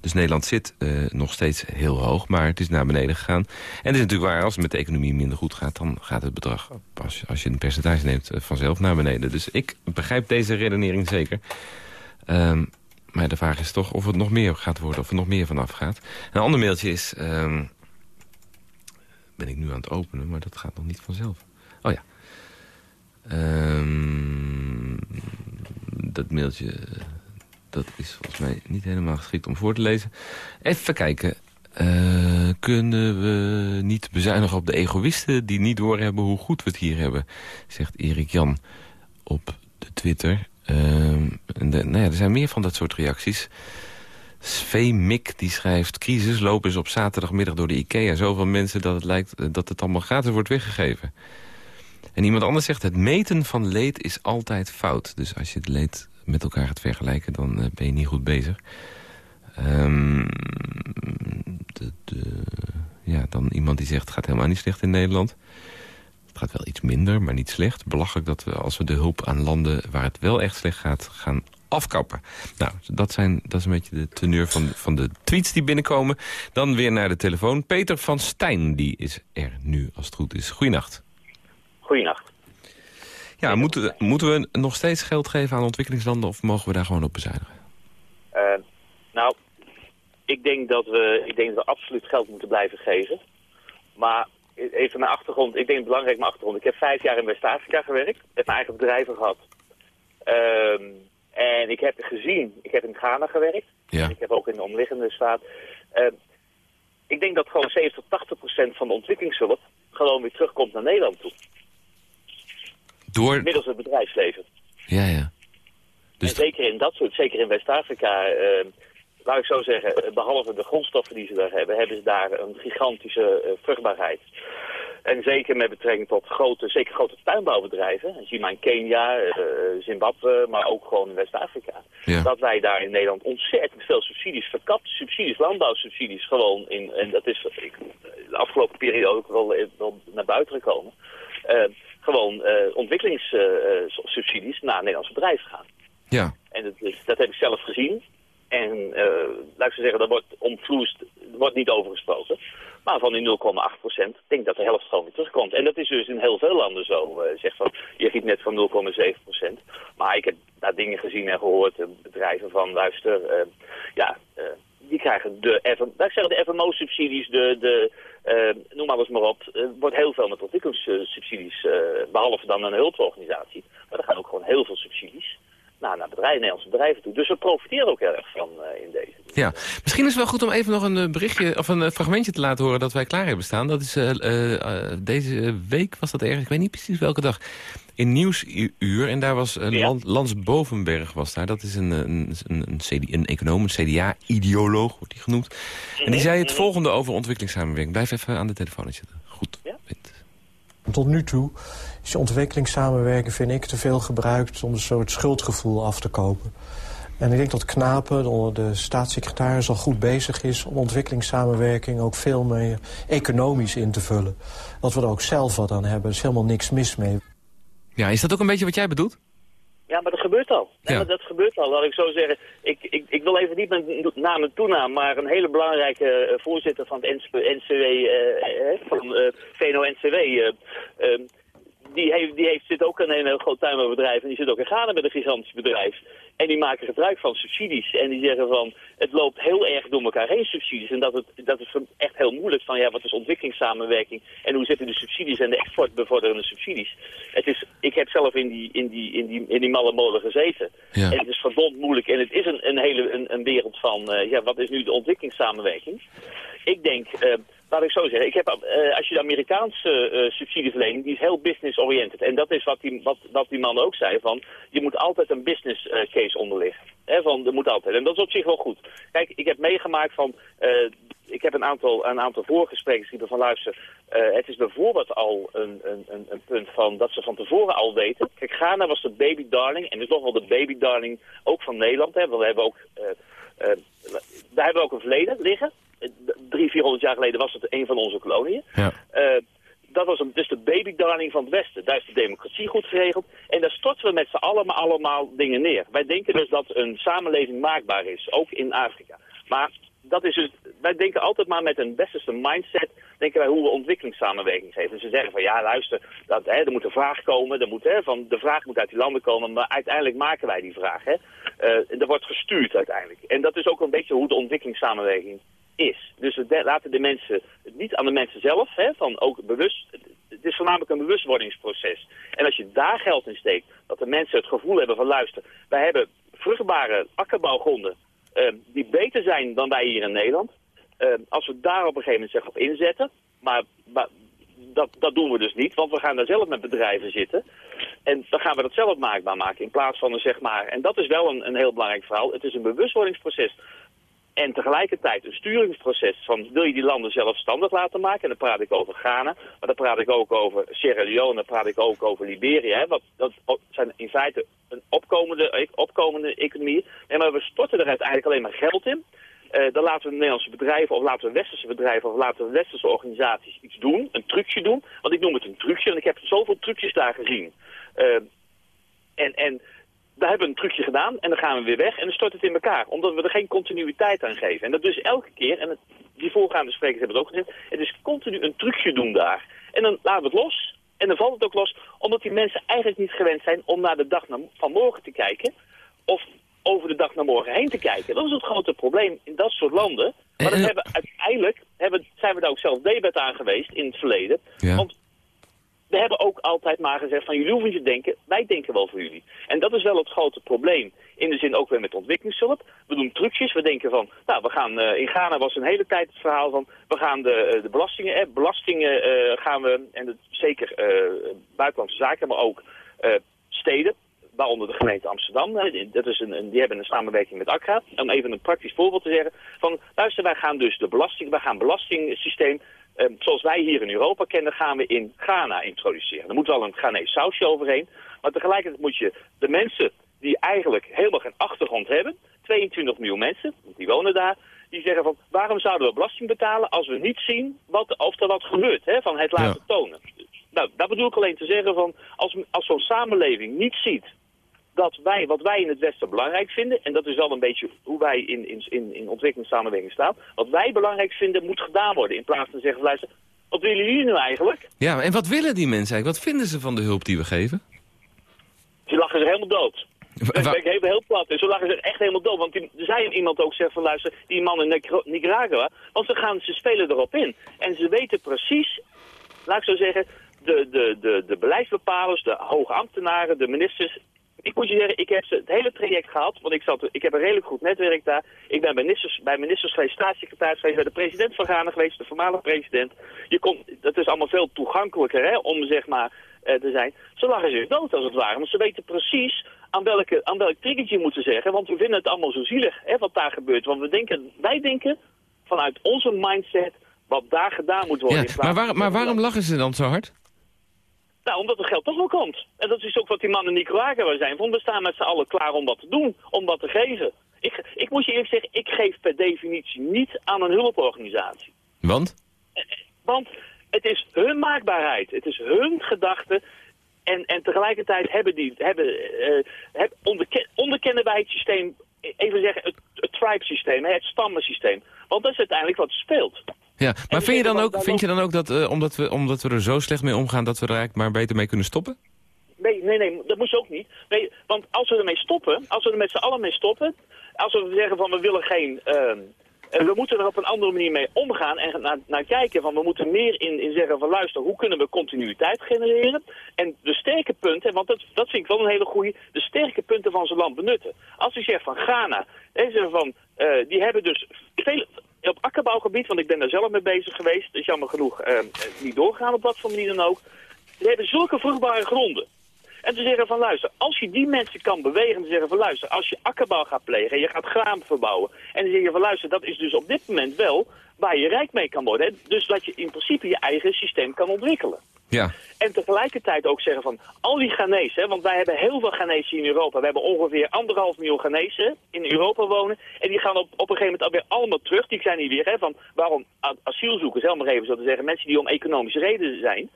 Dus Nederland zit uh, nog steeds heel hoog, maar het is naar beneden gegaan. En het is natuurlijk waar, als het met de economie minder goed gaat... dan gaat het bedrag, als, als je een percentage neemt, uh, vanzelf naar beneden. Dus ik begrijp deze redenering zeker. Um, maar de vraag is toch of het nog meer gaat worden, of er nog meer vanaf gaat. Een ander mailtje is... Um, ben ik nu aan het openen, maar dat gaat nog niet vanzelf. Um, dat mailtje, dat is volgens mij niet helemaal geschikt om voor te lezen. Even kijken. Uh, kunnen we niet bezuinigen op de egoïsten die niet doorhebben hoe goed we het hier hebben? Zegt Erik Jan op de Twitter. Uh, nou er zijn meer van dat soort reacties. Svee Mik die schrijft... crisis lopen is op zaterdagmiddag door de IKEA. Zoveel mensen dat het lijkt dat het allemaal gratis wordt weggegeven. En iemand anders zegt, het meten van leed is altijd fout. Dus als je het leed met elkaar gaat vergelijken, dan uh, ben je niet goed bezig. De, de, ja, dan iemand die zegt, het gaat helemaal niet slecht in Nederland. Het gaat wel iets minder, maar niet slecht. Belachelijk dat we, als we de hulp aan landen waar het wel echt slecht gaat, gaan afkappen. Nou, dat, zijn, dat is een beetje de teneur van, van de tweets die binnenkomen. Dan weer naar de telefoon. Peter van Stijn, die is er nu, als het goed is. Goeienacht. Goeienacht. Ja, moeten we, moeten we nog steeds geld geven aan ontwikkelingslanden... of mogen we daar gewoon op bezuinigen? Uh, nou, ik denk, dat we, ik denk dat we absoluut geld moeten blijven geven. Maar even mijn achtergrond. Ik denk belangrijk mijn achtergrond. Ik heb vijf jaar in West-Afrika gewerkt. Heb mijn eigen bedrijven gehad. Uh, en ik heb gezien, ik heb in Ghana gewerkt. Ja. Ik heb ook in de omliggende staat. Uh, ik denk dat gewoon 70 tot 80 procent van de ontwikkelingshulp gewoon weer terugkomt naar Nederland toe. Door... Middels het bedrijfsleven. Ja, ja. Dus en zeker in dat soort, zeker in West-Afrika, uh, laat ik zo zeggen, eh, behalve de grondstoffen die ze daar hebben, hebben ze daar een gigantische uh, vruchtbaarheid. En zeker met betrekking tot grote, zeker grote tuinbouwbedrijven. Zie maar in Kenia, uh, Zimbabwe, maar ook gewoon in West-Afrika. Ja. Dat wij daar in Nederland ontzettend veel subsidies, verkapte subsidies, landbouwsubsidies gewoon in. En dat is ik, de afgelopen periode ook wel, wel naar buiten gekomen. Gewoon uh, ontwikkelingssubsidies naar Nederlandse bedrijven gaan. Ja. En dat, dat heb ik zelf gezien. En uh, laat ik zo zeggen, daar wordt omvloest, er wordt niet over gesproken. Maar van die 0,8 procent, denk dat de helft gewoon weer terugkomt. En dat is dus in heel veel landen zo. Uh, zeg van, je giet net van 0,7 procent. Maar ik heb daar dingen gezien en gehoord, uh, bedrijven van, luister, uh, ja, die krijgen de, laat ik zeggen, de FMO-subsidies, de, de noem maar eens maar op. Er wordt heel veel met ontwikkelingssubsidies, behalve dan een hulporganisatie. Maar er gaan ook gewoon heel veel subsidies. naar, naar bedrijven, Nederlandse bedrijven toe. Dus we profiteren ook erg van eh, in deze. Ja, misschien is het wel goed om even nog een eh, berichtje of een eh, fragmentje te laten horen dat wij klaar hebben staan. Dat is eh, eh, deze week was dat ergens, ik weet niet precies welke dag, in Nieuwsuur. En daar was uh, Ja. Lan- Lans Bovenberg was daar. Dat is een, een, een, een, CD een econoom, een CDA-ideoloog wordt hij genoemd. En die zei het volgende over ontwikkelingssamenwerking. Blijf even aan de telefoon zitten. Goed. Ja. Tot nu toe is ontwikkelingssamenwerking, vind ik, te veel gebruikt... om zo het schuldgevoel af te kopen. En ik denk dat Knapen, de, de staatssecretaris, al goed bezig is... om ontwikkelingssamenwerking ook veel meer economisch in te vullen. Dat we er ook zelf wat aan hebben. Er is helemaal niks mis mee. Ja, is dat ook een beetje wat jij bedoelt? Ja, maar dat gebeurt al. Nee, Ja. dat gebeurt al. Laat ik zo zeggen. Ik, ik, ik wil even niet mijn naam en toenaam, maar een hele belangrijke eh, voorzitter van het NCW, eh, eh, van eh, VNO-NCW, die, heeft, die heeft, zit ook in een heel groot tuinbouwbedrijf en die zit ook in Ghana met een gigantisch bedrijf. En die maken gebruik van subsidies en die zeggen van, het loopt heel erg door elkaar heen subsidies. En dat, het, dat is echt heel moeilijk van, ja, wat is ontwikkelingssamenwerking en hoe zitten de subsidies en de exportbevorderende subsidies. Het is, ik heb zelf in die, in die, in die, in die malle molen gezeten. Ja. En het is verdomd moeilijk. En het is een, een hele een, een wereld van, eh, ja, wat is nu de ontwikkelingssamenwerking? Ik denk, eh, laat ik zo zeggen, ik heb, eh, als je de Amerikaanse eh, subsidieverlening, die is heel business-oriented. En dat is wat die, wat, wat die man ook zei, van je moet altijd een business eh, case onderliggen. Hè, van, dat moet altijd. En dat is op zich wel goed. Kijk, ik heb meegemaakt van, ik heb een aantal, een aantal voorgesprekken geschreven van luister, eh, het is bijvoorbeeld al een, een, een, punt van dat ze van tevoren al weten. Kijk, Ghana was de baby darling en is nog wel de baby darling ook van Nederland. Hè, want we hebben ook, daar hebben we ook een verleden liggen. Eh, Drie, vierhonderd jaar geleden was het een van onze koloniën. Ja. Eh, dat was een, dus de baby darling van het Westen. Daar is de democratie goed geregeld. En daar storten we met z'n allen allemaal dingen neer. Wij denken dus dat een samenleving maakbaar is, ook in Afrika. Maar dat is dus, wij denken altijd maar met een westerse mindset, denken wij hoe we ontwikkelingssamenwerking geven. Dus ze zeggen van ja, luister, dat, hè, er moet een vraag komen, er moet, hè, van, de vraag moet uit die landen komen, maar uiteindelijk maken wij die vraag. Hè. Eh, er wordt gestuurd uiteindelijk. En dat is ook een beetje hoe de ontwikkelingssamenwerking is. Dus we laten de mensen, niet aan de mensen zelf, hè, van ook bewust, het is voornamelijk een bewustwordingsproces. En als je daar geld in steekt, dat de mensen het gevoel hebben van luister, wij hebben vruchtbare akkerbouwgronden eh, die beter zijn dan wij hier in Nederland. Eh, als we daar op een gegeven moment zeg op inzetten, maar, maar dat, dat doen we dus niet, want we gaan daar zelf met bedrijven zitten. En dan gaan we dat zelf maakbaar maken in plaats van een zeg maar, en dat is wel een, een heel belangrijk verhaal, het is een bewustwordingsproces. En tegelijkertijd een sturingsproces van wil je die landen zelfstandig laten maken. En dan praat ik over Ghana, maar dan praat ik ook over Sierra Leone, dan praat ik ook over Liberia. Hè, dat zijn in feite een opkomende, opkomende economieën. Nee, maar we storten er uiteindelijk alleen maar geld in. Eh, dan laten we Nederlandse bedrijven of laten we westerse bedrijven of laten we westerse organisaties iets doen, een trucje doen. Want ik noem het een trucje, want ik heb zoveel trucjes daar gezien. Eh, en, en daar hebben we een trucje gedaan en dan gaan we weer weg en dan stort het in elkaar. Omdat we er geen continuïteit aan geven. En dat dus elke keer, en het, die voorgaande sprekers hebben het ook gezegd, het is continu een trucje doen daar. En dan laten we het los en dan valt het ook los, omdat die mensen eigenlijk niet gewend zijn om naar de dag van morgen te kijken. Of over de dag naar morgen heen te kijken. Dat is het grote probleem in dat soort landen. Maar dat En- hebben, uiteindelijk hebben, zijn we daar ook zelf debet aan geweest in het verleden. Ja. Want we hebben ook altijd maar gezegd van jullie hoeven niet te denken, wij denken wel voor jullie. En dat is wel het grote probleem. In de zin ook weer met ontwikkelingshulp. We doen trucjes, we denken van, nou we gaan, eh, in Ghana was een hele tijd het verhaal van, we gaan de, eh, de belastingen, eh, belastingen gaan we, en het, zeker buitenlandse zaken, maar ook steden, waaronder de gemeente Amsterdam. Dat is een, die hebben een samenwerking met Accra. Om even een praktisch voorbeeld te zeggen. Van, luister, wij gaan dus de belasting, wij gaan belastingssysteem eh, zoals wij hier in Europa kennen, gaan we in Ghana introduceren. Er moet wel een Ghanese sausje overheen. Maar tegelijkertijd moet je de mensen die eigenlijk helemaal geen achtergrond hebben, 22 miljoen mensen, die wonen daar, die zeggen van waarom zouden we belasting betalen als we niet zien wat, of er wat gebeurt, hè, van het laten tonen. Nou, daar bedoel ik alleen te zeggen van als, als zo'n samenleving niet ziet dat wij, wat wij in het Westen belangrijk vinden, en dat is wel een beetje hoe wij in, in, in, in ontwikkelingssamenwerking staan, wat wij belangrijk vinden moet gedaan worden. In plaats van te zeggen, luister, wat willen jullie nu eigenlijk? Ja, en wat willen die mensen eigenlijk? Wat vinden ze van de hulp die we geven? Ze lachen zich helemaal dood. Wa- ben even heel plat. En zo lachen ze echt helemaal dood. Want die, er zei iemand ook zegt van luister, die man in Nicaragua. Want ze, gaan, ze spelen erop in. En ze weten precies, laat ik zo zeggen, de, de, de, de beleidsbepalers, de hoge ambtenaren, de ministers. Ik moet je zeggen, ik heb het hele traject gehad, want ik, zat, ik heb een redelijk goed netwerk daar. Ik ben bij ministers, bij ministers geweest, staatssecretaris geweest, bij de president van Ghana geweest, de voormalige president. Je kon, dat is allemaal veel toegankelijker hè, om zeg maar eh, te zijn. Ze lachen zich dood als het ware, want ze weten precies aan, welke, aan welk triggertje moeten zeggen. Want we vinden het allemaal zo zielig hè, wat daar gebeurt. Want we denken, wij denken vanuit onze mindset wat daar gedaan moet worden. Ja, maar, waar- maar waarom lachen ze dan zo hard? Nou, omdat het geld toch wel komt. En dat is ook wat die mannen in Nicaragua zijn. Want we staan met z'n allen klaar om wat te doen, om wat te geven. Ik, ik moet je eerlijk zeggen, ik geef per definitie niet aan een hulporganisatie. Want? Want het is hun maakbaarheid, het is hun gedachte. En, en tegelijkertijd hebben die, hebben, heb, onderke- onderkennen wij het systeem, even zeggen, het, het tribe-systeem, het stammensysteem. Want dat is uiteindelijk wat speelt. Ja, maar vind je dan ook, vind je dan ook dat eh, omdat, we, omdat we er zo slecht mee omgaan... dat we er eigenlijk maar beter mee kunnen stoppen? Nee, nee, nee, dat moet je ook niet. Nee, want als we ermee stoppen, als we er met z'n allen mee stoppen, als we zeggen van we willen geen, eh, we moeten er op een andere manier mee omgaan en naar, naar kijken van we moeten meer in, in zeggen van luister, hoe kunnen we continuïteit genereren en de sterke punten, want dat, dat vind ik wel een hele goede, de sterke punten van zijn land benutten. Als u zegt van Ghana, zeggen van, eh, die hebben dus veel, op akkerbouwgebied, want ik ben daar zelf mee bezig geweest, dus jammer genoeg eh, eh, niet doorgaan op wat voor manier dan ook. Die hebben zulke vruchtbare gronden. En te zeggen van luister, als je die mensen kan bewegen, te zeggen van luister, als je akkerbouw gaat plegen en je gaat graan verbouwen. En dan zeg je van luister, dat is dus op dit moment wel waar je rijk mee kan worden. Dus dat je in principe je eigen systeem kan ontwikkelen. Ja. En tegelijkertijd ook zeggen van al die Ghanese, want wij hebben heel veel Ghanese in Europa. We hebben ongeveer anderhalf miljoen Ghanese in Europa wonen. En die gaan op, op een gegeven moment alweer allemaal terug. Die zijn hier weer, hè, van waarom asielzoekers, helemaal even zo te zeggen, mensen die om economische redenen zijn.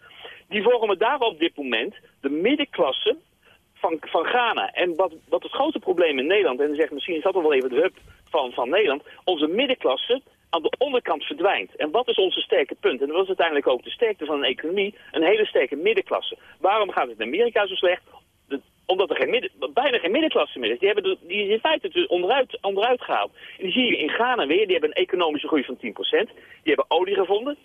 Die vormen daar op dit moment de middenklasse van, van Ghana. En wat, wat het grote probleem in Nederland, en zeg misschien is dat wel even de hub van, van Nederland, onze middenklasse aan de onderkant verdwijnt. En wat is onze sterke punt? En dat was uiteindelijk ook de sterkte van een economie, een hele sterke middenklasse. Waarom gaat het in Amerika zo slecht? Omdat er geen bijna geen middenklasse meer is. Die, hebben die is in feite dus onderuit, onderuit gehaald. En die zie je in Ghana weer. Die hebben een economische groei van 10%. Die hebben olie gevonden.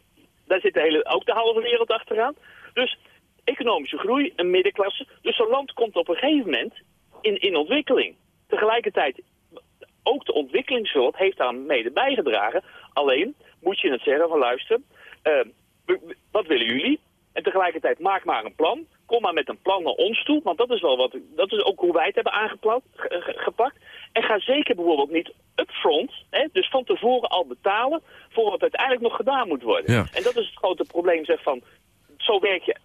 Daar zit de hele, ook de halve wereld achteraan. Dus economische groei, een middenklasse. Dus zo'n land komt op een gegeven moment in, in ontwikkeling. Tegelijkertijd, ook de ontwikkelingshulp heeft daar mede bijgedragen. Alleen moet je het zeggen van luister, eh, wat willen jullie? En tegelijkertijd maak maar een plan. Kom maar met een plan naar ons toe, want dat is wel wat, dat is ook hoe wij het hebben aangepakt, ge- ge- gepakt. En ga zeker bijvoorbeeld niet upfront, hè, dus van tevoren al betalen voor wat uiteindelijk nog gedaan moet worden. Ja. En dat is het grote probleem, zeg van, zo werk je,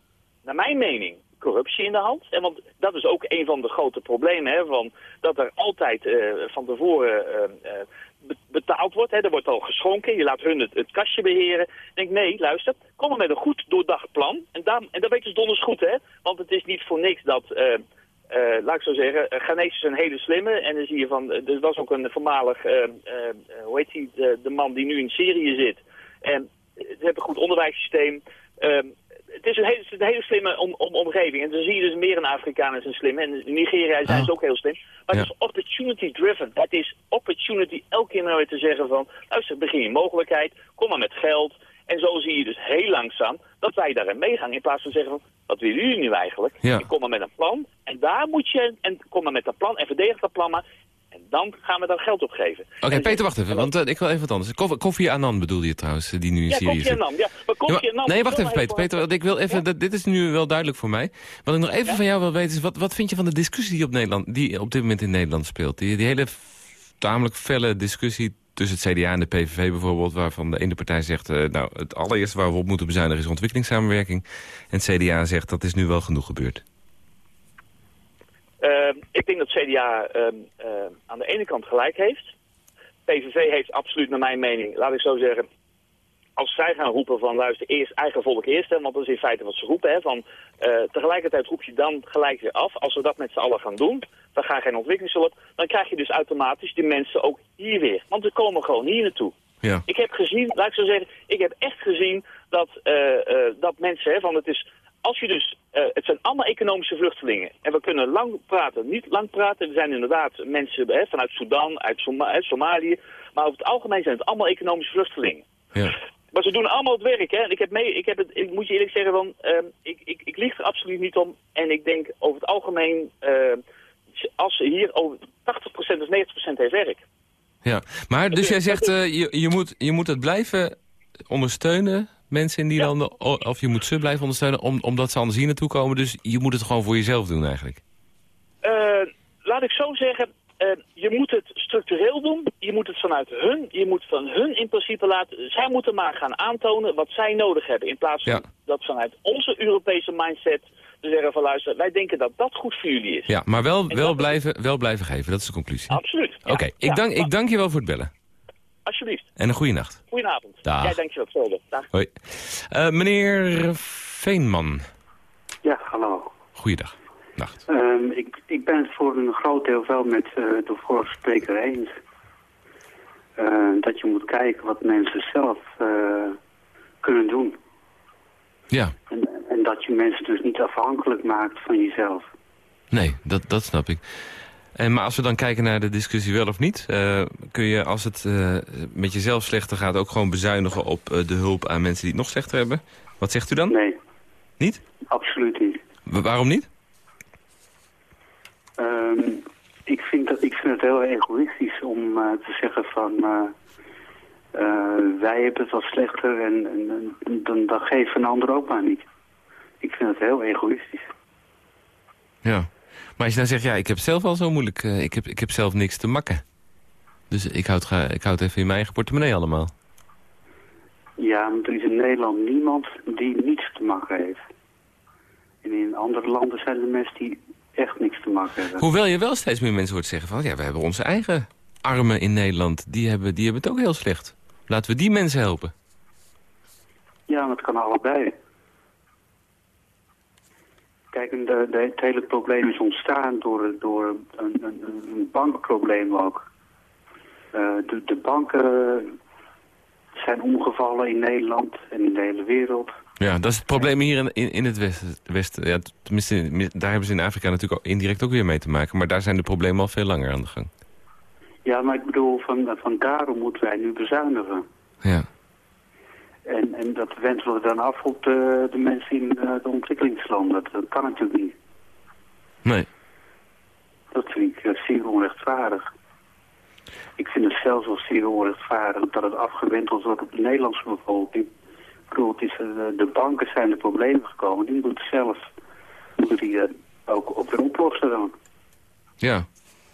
naar mijn mening, corruptie in de hand. En want dat is ook een van de grote problemen, hè, van dat er altijd eh, van tevoren eh, eh, be- betaald wordt. Hè. Er wordt al geschonken, je laat hun het, kastje beheren. Ik denk, nee, luister, kom maar met een goed doordacht plan. En, daar, en dat weten ze donders goed, hè. Want het is niet voor niks dat... laat ik zo zeggen, Ghanese is een hele slimme. En dan zie je van, er was ook een voormalig, hoe heet die, de, de man die nu in Syrië zit. En ze hebben een goed onderwijssysteem. Het is een hele, een hele slimme om, om, omgeving. En dan zie je dus meer in Afrika zijn slim. En in Nigeria zijn Ah. ze ook heel slim. Maar Ja. het is opportunity driven. Het is opportunity elke keer nou weer te zeggen van... luister, begin je mogelijkheid, kom maar met geld. En zo zie je dus heel langzaam dat wij daarin meegaan. In plaats van zeggen van, wat willen jullie nu eigenlijk? Ja. Kom maar met een plan. En daar moet je, en kom maar met dat plan en verdedig dat plan maar. En dan gaan we daar geld op geven. Oké, Peter, wacht even, want eh, ik wil even wat anders. Kof- Koffie Annan bedoelde je trouwens, eh, die nu in Ja, Syrië. Annan. Ja, maar Ja, Koffie maar- Annan... nee, wacht even, Peter. Peter want ik wil even, dat- dit is nu wel duidelijk voor mij. Wat ik nog even van jou wil weten is, wat, wat vind je van de discussie die op, Nederland, die op dit moment in Nederland speelt? Die, die hele tamelijk felle discussie tussen het CDA en de PVV bijvoorbeeld... waarvan de ene partij zegt, eh, nou, het allereerste waar we op moeten bezuinigen is ontwikkelingssamenwerking. En het CDA zegt, dat is nu wel genoeg gebeurd. Ehm, ik denk dat CDA ehm, ehm, aan de ene kant gelijk heeft. PVV heeft absoluut naar mijn mening, laat ik zo zeggen... als zij gaan roepen van luister, eerst eigen volk eerst... Hè, want dat is in feite wat ze roepen. Hè, van, eh, tegelijkertijd roep je dan gelijk weer af. Als we dat met z'n allen gaan doen, dan ga je geen ontwikkelingshulp... dan krijg je dus automatisch die mensen ook hier weer. Want ze komen gewoon hier naartoe. Ja. Ik heb gezien, laat ik zo zeggen, ik heb echt gezien dat, eh, eh, dat mensen, hè, van het is, als je dus, eh, het zijn allemaal economische vluchtelingen. En we kunnen lang praten, niet lang praten. Er zijn inderdaad mensen hè, vanuit Sudan, uit Soma- uit Somalië. Maar over het algemeen zijn het allemaal economische vluchtelingen. Ja. Maar ze doen allemaal het werk, hè. En ik heb mee, ik heb het, ik moet je eerlijk zeggen, van, ehm, ik, ik, ik lieg er absoluut niet om. En ik denk over het algemeen, ehm, als ze hier over 80% of 90% heeft werk. Ja, maar dus jij zegt, eh, je, je, moet, je moet het blijven ondersteunen, mensen in die Ja. landen. Of je moet ze blijven ondersteunen, om, omdat ze anders hier naartoe komen. Dus je moet het gewoon voor jezelf doen eigenlijk. Eh, laat ik zo zeggen, eh, je moet het structureel doen. Je moet het vanuit hun, je moet van hun in principe laten... Zij moeten maar gaan aantonen wat zij nodig hebben. In plaats van Ja. dat vanuit onze Europese mindset te zeggen van luister, wij denken dat dat goed voor jullie is. Ja, maar wel, wel, blijven, wel blijven geven, dat is de conclusie. Absoluut. Ja. Oké, ik, dank, ik dank je wel voor het bellen. Alsjeblieft. En een goede nacht. Goedenavond. Dag. Jij denkt je hetzelfde. Dag. Hoi. Eh, meneer Veenman, Ja, hallo. goeiedag. Nacht. Ehm, ik, ik ben het voor een groot deel wel met eh, de vorige spreker eens. Eh, dat je moet kijken wat mensen zelf eh, kunnen doen. Ja, En, en dat je mensen dus niet afhankelijk maakt van jezelf. nee, dat, dat snap ik. En, maar als we dan kijken naar de discussie wel of niet... eh, kun je als het eh, met jezelf slechter gaat... ook gewoon bezuinigen op eh, de hulp aan mensen die het nog slechter hebben? Wat zegt u dan? Nee, Niet? absoluut niet. Wa- waarom niet? Ehm, ik, vind dat, ik vind het heel egoïstisch om eh, te zeggen van... eh, eh, wij hebben het wat slechter en, en, en dan, dan geeft een ander ook maar niet. Ik vind het heel egoïstisch. Ja. Maar als je dan zegt, ja, ik heb zelf al zo moeilijk... eh, ik, heb, ik heb zelf niks te makken. Dus ik houd, ga, ik houd even in mijn eigen portemonnee allemaal. Ja, maar er is in Nederland niemand die niets te maken heeft. En in andere landen zijn er mensen die echt niks te maken hebben. Hoewel je wel steeds meer mensen hoort zeggen van... ja, we hebben onze eigen armen in Nederland. Die hebben, die hebben het ook heel slecht. Laten we die mensen helpen. Ja, het kan allebei. Kijk, en de, de, het hele probleem is ontstaan door, door een, een, een bankprobleem ook. Eh, de, de banken zijn omgevallen in Nederland en in de hele wereld. Ja, dat is het probleem hier in, in, in het westen. westen. Ja, tenminste, in- daar hebben ze in Afrika natuurlijk ook indirect ook weer mee te maken. Maar daar zijn de problemen al veel langer aan de gang. Ja, maar ik bedoel, van, van daarom moeten wij nu bezuinigen. Ja. En, en dat wentelen we dan af op de, de mensen in eh, de ontwikkelingslanden. Dat, kan natuurlijk niet. Nee. Dat vind ik eh, zeer onrechtvaardig. Ik vind het zelfs wel zeer onrechtvaardig dat het afgewenteld wordt op de Nederlandse bevolking. Ik bedoel, het is, eh, de banken zijn de problemen gekomen. Die moeten zelf moeten die, ook, ook weer oplossen dan. Ja.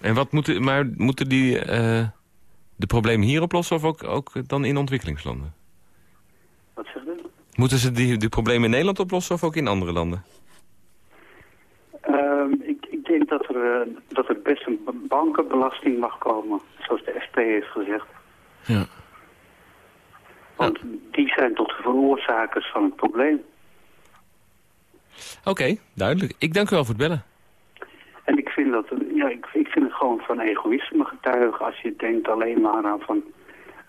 En wat moeten, maar moeten die de problemen hier oplossen of ook, ook dan in ontwikkelingslanden? Wat zegt u? Moeten ze die, die problemen in Nederland oplossen of ook in andere landen? Ehm, ik, ik denk dat er, eh, dat er best een bankenbelasting mag komen, zoals de SP heeft gezegd. Ja. Want die zijn tot de veroorzakers van het probleem. Oké, duidelijk. Ik dank u wel voor het bellen. En ik vind, dat, ja, ik, ik vind het gewoon van egoïsme getuigen als je denkt alleen maar aan van...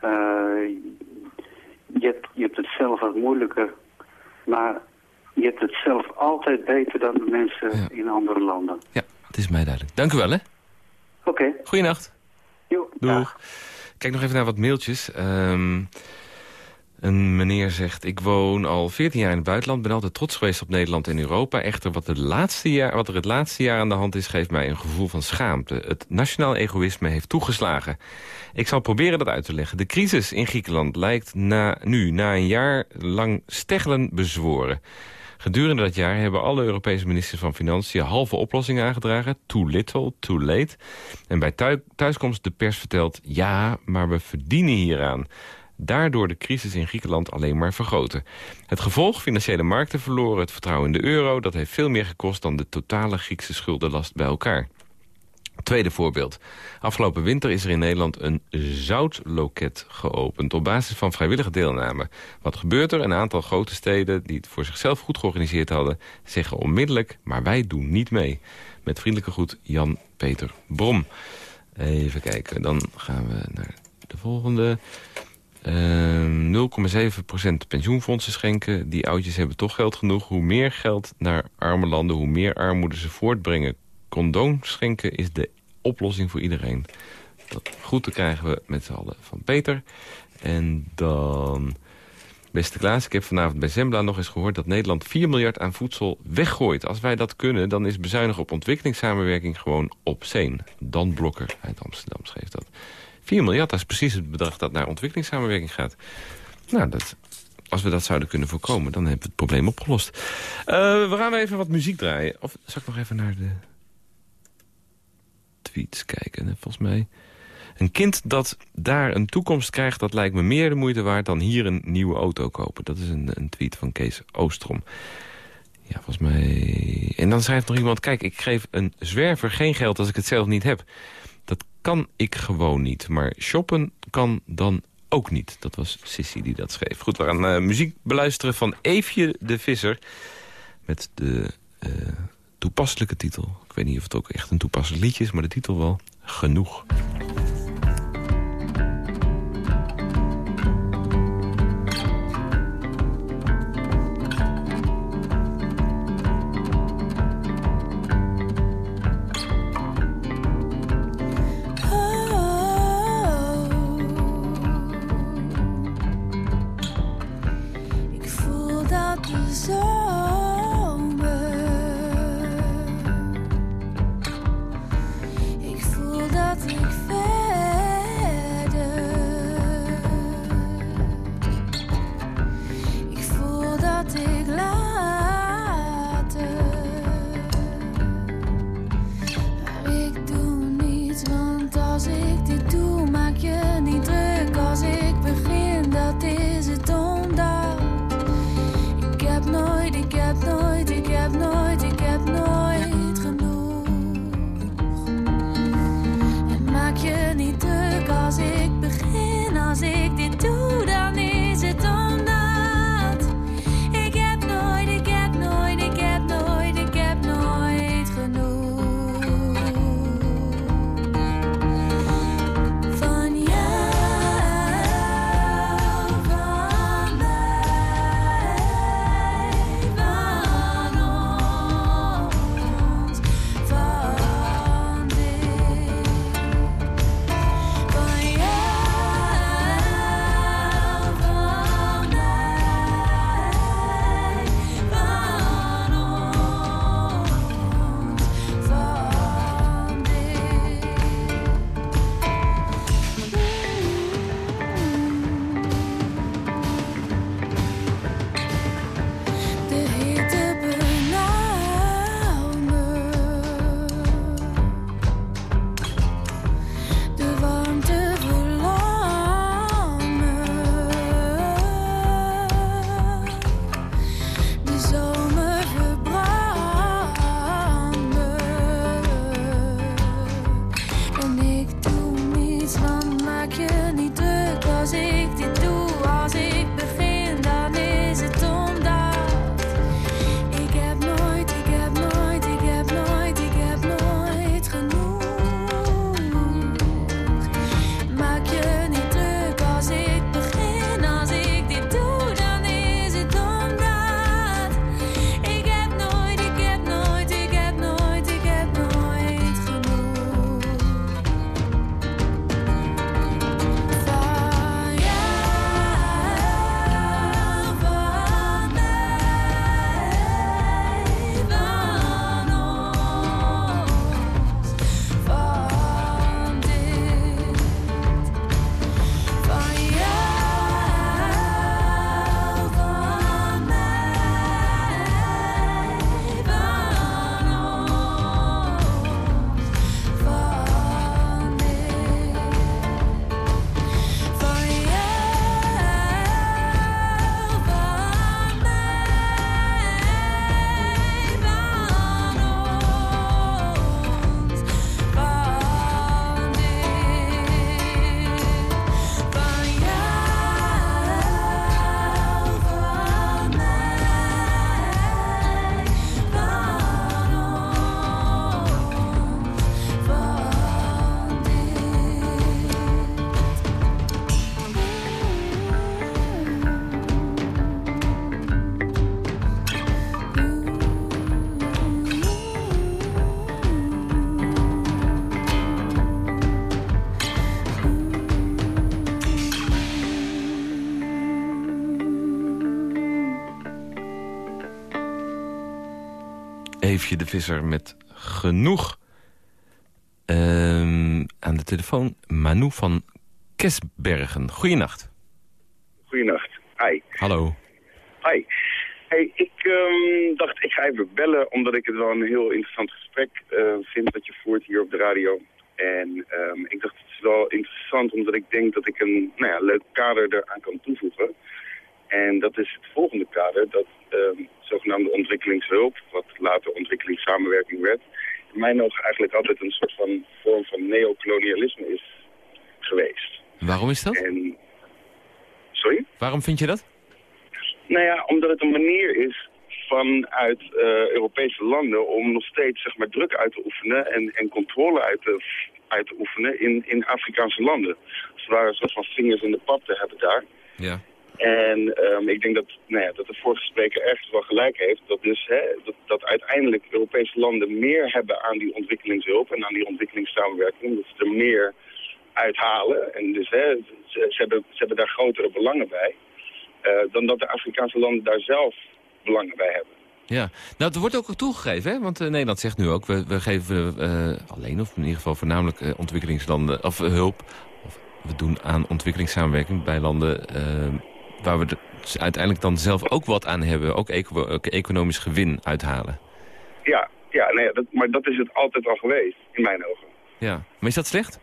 eh, je, hebt, je hebt het zelf wat moeilijker, maar je hebt het zelf altijd beter dan de mensen Ja. in andere landen. Ja, het is mij duidelijk. Dank u wel, hè. Oké, Goeienacht. jo, Doeg. dag. Kijk nog even naar wat mailtjes. Ehm, een meneer zegt, ik woon al 14 jaar in het buitenland... ben altijd trots geweest op Nederland en Europa. Echter, wat, laatste jaar, wat er het laatste jaar aan de hand is... geeft mij een gevoel van schaamte. Het nationaal egoïsme heeft toegeslagen. Ik zal proberen dat uit te leggen. De crisis in Griekenland lijkt na, nu, na een jaar lang steggelen bezworen. Gedurende dat jaar hebben alle Europese ministers van Financiën halve oplossingen aangedragen. Too little, too late. En bij thui- thuiskomst de pers vertelt... ja, maar we verdienen hieraan. Daardoor de crisis in Griekenland alleen maar vergroten. Het gevolg, financiële markten verloren het vertrouwen in de euro. Dat heeft veel meer gekost dan de totale Griekse schuldenlast bij elkaar. Tweede voorbeeld. Afgelopen winter is er in Nederland een zoutloket geopend... op basis van vrijwillige deelname. Wat gebeurt er? Een aantal grote steden die het voor zichzelf goed georganiseerd hadden... zeggen onmiddellijk, maar wij doen niet mee. Met vriendelijke groet Jan-Peter Brom. Even kijken, dan gaan we naar de volgende... Ehm, 0,7% pensioenfondsen schenken. Die oudjes hebben toch geld genoeg. Hoe meer geld naar arme landen, hoe meer armoede ze voortbrengen. Condoom schenken is de oplossing voor iedereen. Dat groeten krijgen we met z'n allen van Peter. En dan Beste Klaas, ik heb vanavond bij Zembla nog eens gehoord... dat Nederland 4 miljard aan voedsel weggooit. Als wij dat kunnen, dan is bezuinigen op ontwikkelingssamenwerking gewoon obscene. Dan Blokker uit Amsterdam schreef dat. 4 miljard, dat is precies het bedrag dat naar ontwikkelingssamenwerking gaat. Nou, dat, als we dat zouden kunnen voorkomen, dan hebben we het probleem opgelost. Uh, we gaan even wat muziek draaien. Of zal ik nog even naar de tweets kijken? Volgens mij... Een kind dat daar een toekomst krijgt, dat lijkt me meer de moeite waard... dan hier een nieuwe auto kopen. Dat is een, een tweet van Kees Oostrom. Ja, volgens mij... En dan schrijft nog iemand... Kijk, ik geef een zwerver geen geld als ik het zelf niet heb. Kan ik gewoon niet. Maar shoppen kan dan ook niet. Dat was Sissy die dat schreef. Goed, we gaan uh, muziek beluisteren van Eefje de Visser. Met de uh, toepasselijke titel. Ik weet niet of het ook echt een toepasselijk liedje is, maar de titel wel. Genoeg. De Visser met genoeg. Ehm, aan de telefoon Manu van Kesbergen. Goeienacht. Goeienacht. Hi. Hallo. Hi. Hey, ik ehm, dacht ik ga even bellen omdat ik het wel een heel interessant gesprek eh, vind dat je voert hier op de radio. En ehm, ik dacht het is wel interessant omdat ik denk dat ik een nou ja, leuk kader eraan kan toevoegen. En dat is het volgende kader, dat ehm, zogenaamde ontwikkelingshulp, wat later ontwikkelingssamenwerking werd, in mijn ogen eigenlijk altijd een soort van vorm van neocolonialisme is geweest. Waarom is dat? En, sorry? Waarom vind je dat? Nou ja, omdat het een manier is vanuit eh, Europese landen om nog steeds zeg maar, druk uit te oefenen en, en controle uit te, uit te oefenen in, in Afrikaanse landen. Als het ware een soort van vingers in de pap te hebben daar. Ja. En ehm, ik denk dat, nou ja, dat de vorige spreker ergens wel gelijk heeft. Dat, dus, hè, dat, dat uiteindelijk Europese landen meer hebben aan die ontwikkelingshulp en aan die ontwikkelingssamenwerking. Dat ze er meer uithalen. En dus hè, ze, ze hebben, ze hebben daar grotere belangen bij. eh, dan dat de Afrikaanse landen daar zelf belangen bij hebben. Ja, nou, er wordt ook toegegeven, hè? want eh, Nederland zegt nu ook... we, we geven eh, alleen, of in ieder geval voornamelijk ontwikkelingslanden... of hulp, of we doen aan ontwikkelingssamenwerking bij landen... waar we uiteindelijk dan zelf ook wat aan hebben... ook, eco- ook economisch gewin uithalen. Ja, ja nee, dat, maar dat is het altijd al geweest, in mijn ogen. Ja, maar is dat slecht?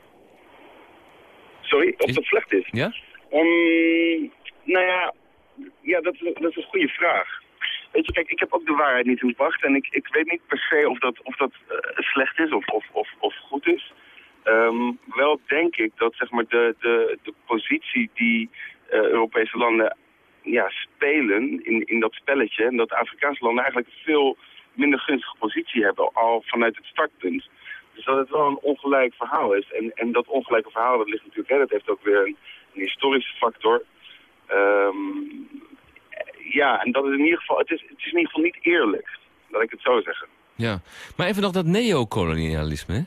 Sorry, of dat slecht is? Ja? Um, nou ja, ja dat, is- dat is een goede vraag. Weet je, kijk, ik heb ook de waarheid niet in pacht. En ik, ik weet niet per se of dat, of dat eh, slecht is of, of, of, of goed is. Ehm, wel denk ik dat zeg maar, de, de, de positie die Europese landen ja, spelen in, in dat spelletje... en dat Afrikaanse landen eigenlijk een veel minder gunstige positie hebben... al vanuit het startpunt. Dus dat het wel een ongelijk verhaal is. En, en dat ongelijke verhaal, dat ligt natuurlijk... Hè, dat heeft ook weer een, historische factor... Ehm, ja, en dat is in ieder geval, het is, het is in ieder geval niet eerlijk, laat ik het zo zeggen. Ja, maar even nog dat neocolonialisme?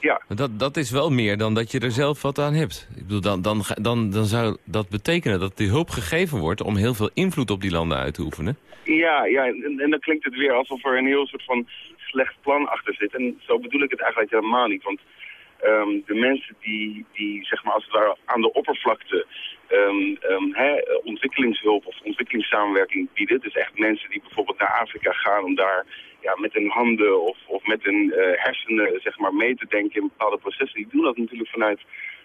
Ja. Dat, dat is wel meer dan dat je er zelf wat aan hebt. Ik bedoel, dan, dan, dan, dan zou dat betekenen dat die hulp gegeven wordt... om heel veel invloed op die landen uit te oefenen. Ja, ja en, en dan klinkt het weer alsof er een heel soort van slecht plan achter zit. En zo bedoel ik het eigenlijk helemaal niet, want ehm, de mensen die, die zeg maar als het ware aan de oppervlakte ehm, ehm, ontwikkelingshulp of ontwikkelingssamenwerking bieden. Dus echt mensen die bijvoorbeeld naar Afrika gaan om daar ja, met hun handen of, of met hun eh, hersenen zeg maar, mee te denken in bepaalde processen. Die doen dat natuurlijk vanuit,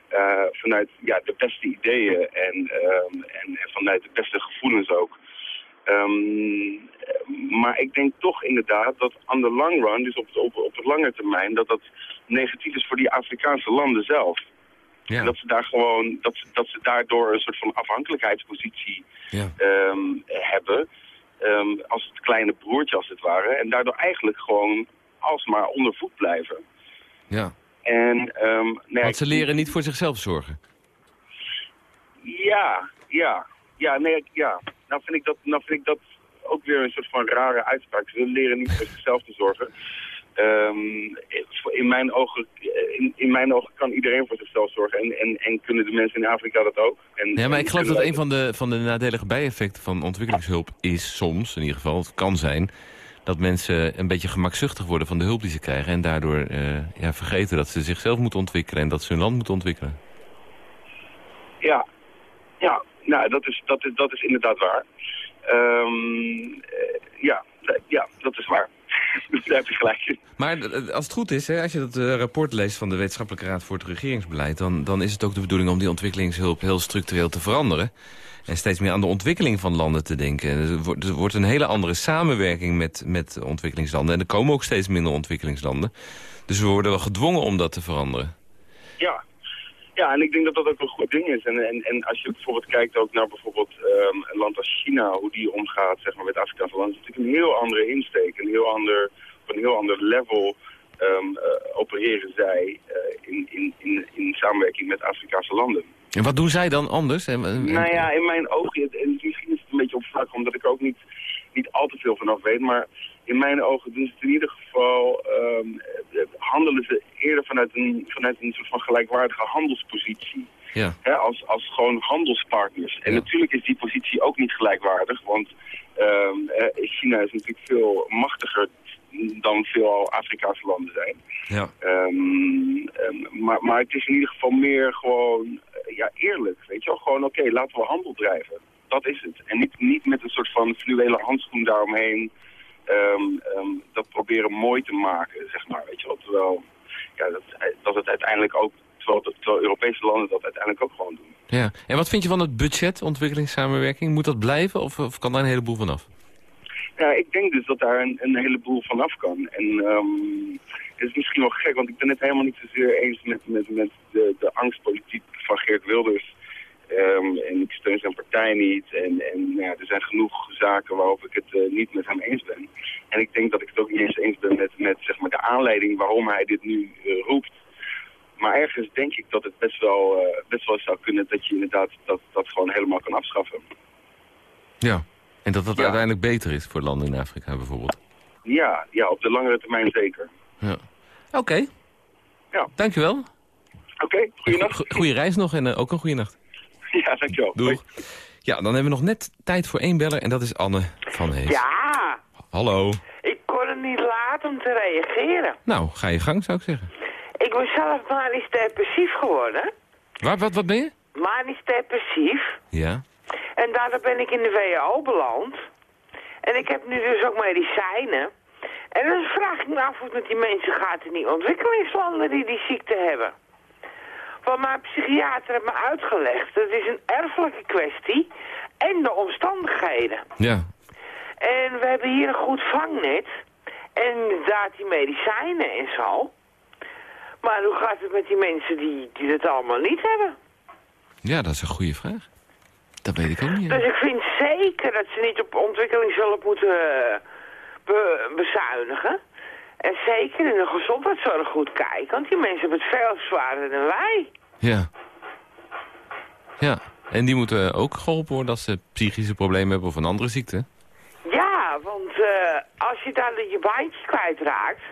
eh, vanuit ja, de beste ideeën en, ehm, en, en vanuit de beste gevoelens ook. Ehm, maar ik denk toch inderdaad dat aan de long run, dus op, op, op het lange termijn, dat dat negatief is voor die Afrikaanse landen zelf. Ja. En dat ze daar gewoon, dat dat ze daardoor een soort van afhankelijkheidspositie Ja. ehm, hebben. Ehm, als het kleine broertje als het ware. En daardoor eigenlijk gewoon alsmaar onder voet blijven. Ja, En, nou ja, want ze leren niet voor zichzelf zorgen. Ja, ja. Ja, nee, ja. Nou vind ik dat, nou vind ik dat ook weer een soort van rare uitspraak. Ze leren niet voor zichzelf te zorgen. Ehm, in, mijn ogen, in, in mijn ogen kan iedereen voor zichzelf zorgen. En, en, en kunnen de mensen in Afrika dat ook. En, Ja, maar ik geloof dat een van de, van de nadelige bijeffecten van ontwikkelingshulp is soms, in ieder geval, het kan zijn, dat mensen een beetje gemakzuchtig worden van de hulp die ze krijgen en daardoor eh, ja, vergeten dat ze zichzelf moeten ontwikkelen en dat ze hun land moeten ontwikkelen. Ja, ja nou, dat, is, dat, is, dat is inderdaad waar. Ehm, eh, ja, ja, dat is waar. Daar heb je gelijk. Maar eh, als het goed is, hè, als je dat eh, rapport leest van de Wetenschappelijke Raad voor het Regeringsbeleid... Dan, dan is het ook de bedoeling om die ontwikkelingshulp heel structureel te veranderen. En steeds meer aan de ontwikkeling van landen te denken. Er wordt, er wordt een hele andere samenwerking met, met ontwikkelingslanden. En er komen ook steeds minder ontwikkelingslanden. Dus we worden wel gedwongen om dat te veranderen. Ja. Ja, en ik denk dat dat ook een goed ding is. En, en, en als je bijvoorbeeld kijkt ook naar bijvoorbeeld ehm, een land als China, hoe die omgaat zeg maar, met Afrikaanse landen, is natuurlijk een heel andere insteek. Een heel ander, op een heel ander level ehm, eh, opereren zij eh, in, in, in, in samenwerking met Afrikaanse landen. En wat doen zij dan anders? En, en- Nou ja, in mijn ogen, en misschien is het een beetje opvlakken omdat ik ook niet, niet al te veel vanaf weet, maar in mijn ogen doen ze het in ieder geval, ehm, eh, handelen ze eerder vanuit een, vanuit een soort van gelijkwaardige handelspositie. Ja. Hè, als, als gewoon handelspartners. En Ja. natuurlijk is die positie ook niet gelijkwaardig, want ehm, eh, China is natuurlijk veel machtiger dan veel Afrikaanse landen zijn. Ja. Ehm, ehm, maar, maar het is in ieder geval meer gewoon eh, ja, eerlijk. Weet je wel, gewoon oké, laten we handel drijven. Dat is het. En niet, niet met een soort van fluwelen handschoen daaromheen ehm, ehm, dat proberen mooi te maken, zeg maar. Weet je wel, terwijl ja, dat, dat het uiteindelijk ook, terwijl, terwijl Europese landen dat uiteindelijk ook gewoon doen. Ja. En wat vind je van het budget ontwikkelingssamenwerking? Moet dat blijven of, of kan daar een heleboel vanaf? Ja, ik denk dus dat daar een, een heleboel vanaf kan. En ehm, het is misschien wel gek, want ik ben het helemaal niet zozeer eens met, met, met de, de angstpolitiek van Geert Wilders. Ehm, en ik steun zijn partij niet. En, en nou ja, er zijn genoeg zaken waarop ik het eh, niet met hem eens ben. En ik denk dat ik het ook niet eens eens ben met, met zeg maar, de aanleiding waarom hij dit nu eh, roept. Maar ergens denk ik dat het best wel, eh, best wel zou kunnen dat je inderdaad dat, dat gewoon helemaal kan afschaffen. Ja. En dat dat Ja. uiteindelijk beter is voor landen in Afrika bijvoorbeeld. Ja, ja, op de langere termijn zeker. Ja. Oké. Ja. Dankjewel. Oké, goeienacht. Go- Goeie reis nog en ook een goede nacht. Ja, dankjewel. Doeg. Ja, dan hebben we nog net tijd voor één beller en dat is Anne van Hees. Ja, Hallo. ik kon het niet laten om te reageren. Nou, ga je gang zou ik zeggen. Ik ben zelf manisch depressief geworden. Waar, wat, wat ben je? Manisch depressief. Ja. En daardoor ben ik in de WHO beland. En ik heb nu dus ook medicijnen. En dan vraag ik me af hoe het met die mensen gaat in die ontwikkelingslanden die die ziekte hebben. Want mijn psychiater heeft me uitgelegd, het is een erfelijke kwestie en de omstandigheden. Ja. En we hebben hier een goed vangnet. En inderdaad die medicijnen en zo. Maar hoe gaat het met die mensen die, die het allemaal niet hebben? Ja, dat is een goede vraag. Dat weet ik ook niet. Dus ik vind zeker dat ze niet op ontwikkelingshulp moeten eh, be- bezuinigen. En zeker in de gezondheidszorg goed kijken. Want die mensen hebben het veel zwaarder dan wij. Ja. Ja. En die moeten ook geholpen worden als ze psychische problemen hebben of een andere ziekte. Ja, want eh, als je dan je baantje kwijtraakt,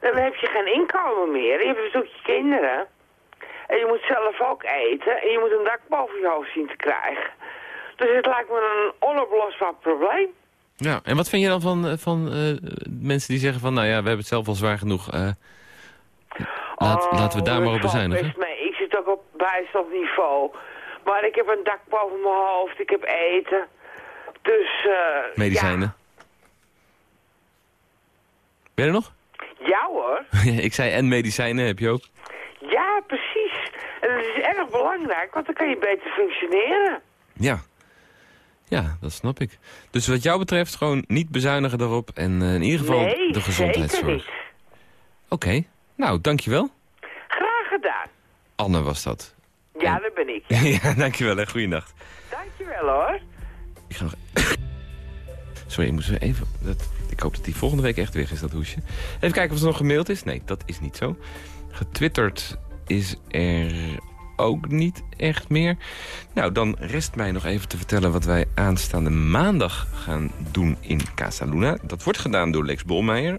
dan heb je geen inkomen meer. Je hebt natuurlijk je kinderen. En je moet zelf ook eten. En je moet een dak boven je hoofd zien te krijgen. Dus het lijkt me een onoplosbaar probleem. Ja. En wat vind je dan van, eh, van eh, mensen die zeggen van... nou ja, we hebben het zelf al zwaar genoeg. eh, laat, Oh, laten we daar maar op bezuinigen. mee. Ik zit ook op bijstandniveau. Maar ik heb een dak boven mijn hoofd. Ik heb eten. Dus, Medicijnen. Ben je er nog? Ja hoor. ik zei en medicijnen heb je ook. Ja, precies. En dat is erg belangrijk, want dan kan je beter functioneren. Ja. Ja, dat snap ik. Dus wat jou betreft gewoon niet bezuinigen daarop. En eh, in ieder geval nee, de zeker gezondheidszorg. niet. Oké. Nou, dankjewel. Graag gedaan. Anne was dat. Ja, dat ben ik. ja, dankjewel en goeienacht. Dankjewel hoor. Ik ga nog... Sorry, ik moest even... Dat... Ik hoop dat die volgende week echt weg is, dat hoesje. Even kijken of er nog gemaild is. Nee, dat is niet zo. Getwitterd is er ook niet echt meer. Nou, dan rest mij nog even te vertellen wat wij aanstaande maandag gaan doen in Casa Luna. Dat wordt gedaan door Lex Bolmeijer.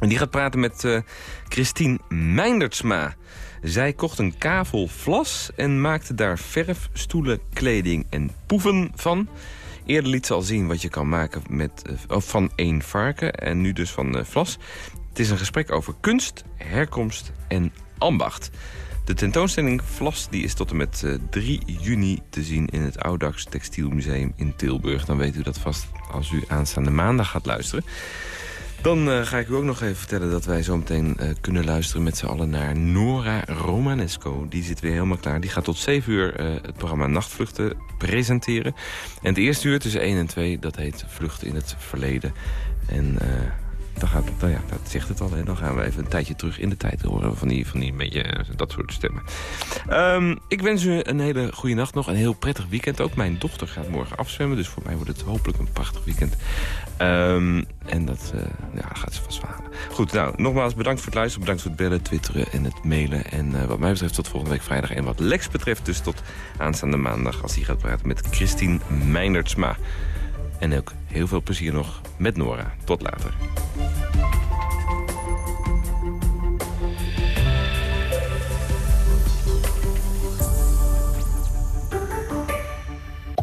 En die gaat praten met eh, Christine Meindertsma. Zij kocht een kavel vlas en maakte daar verf, stoelen, kleding en poeven van. Eerder liet ze al zien wat je kan maken met, eh, van één varken en nu dus van eh, vlas. Het is een gesprek over kunst, herkomst en ambacht. De tentoonstelling Vlas die is tot en met eh, 3 juni te zien in het Audax Textielmuseum in Tilburg. Dan weet u dat vast als u aanstaande maandag gaat luisteren. Dan eh, ga ik u ook nog even vertellen dat wij zometeen eh kunnen luisteren met z'n allen naar Nora Romanesco. Die zit weer helemaal klaar. Die gaat tot 7 uur eh, het programma Nachtvluchten presenteren. En het eerste uur tussen 1 en 2, dat heet Vluchten in het Verleden. En eh, dan gaat, dan, ja, dat zegt het al, hè. dan gaan we even een tijdje terug in de tijd horen van die, van die beetje, eh, dat soort stemmen. Ehm, ik wens u een hele goede nacht nog, een heel prettig weekend ook. Mijn dochter gaat morgen afzwemmen, dus voor mij wordt het hopelijk een prachtig weekend. Ehm, en dat eh, ja, gaat ze vast halen. Goed, nou, nogmaals bedankt voor het luisteren, bedankt voor het bellen, twitteren en het mailen. En eh, wat mij betreft tot volgende week vrijdag. En wat Lex betreft dus tot aanstaande maandag als hij gaat praten met Christine Meinertsma. En ook heel veel plezier nog met Nora. Tot later.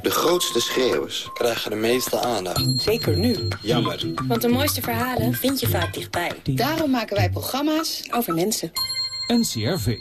De grootste schreeuwers krijgen de meeste aandacht. Zeker nu. Jammer. Want de mooiste verhalen vind je vaak dichtbij. Daarom maken wij programma's over mensen. NCRV.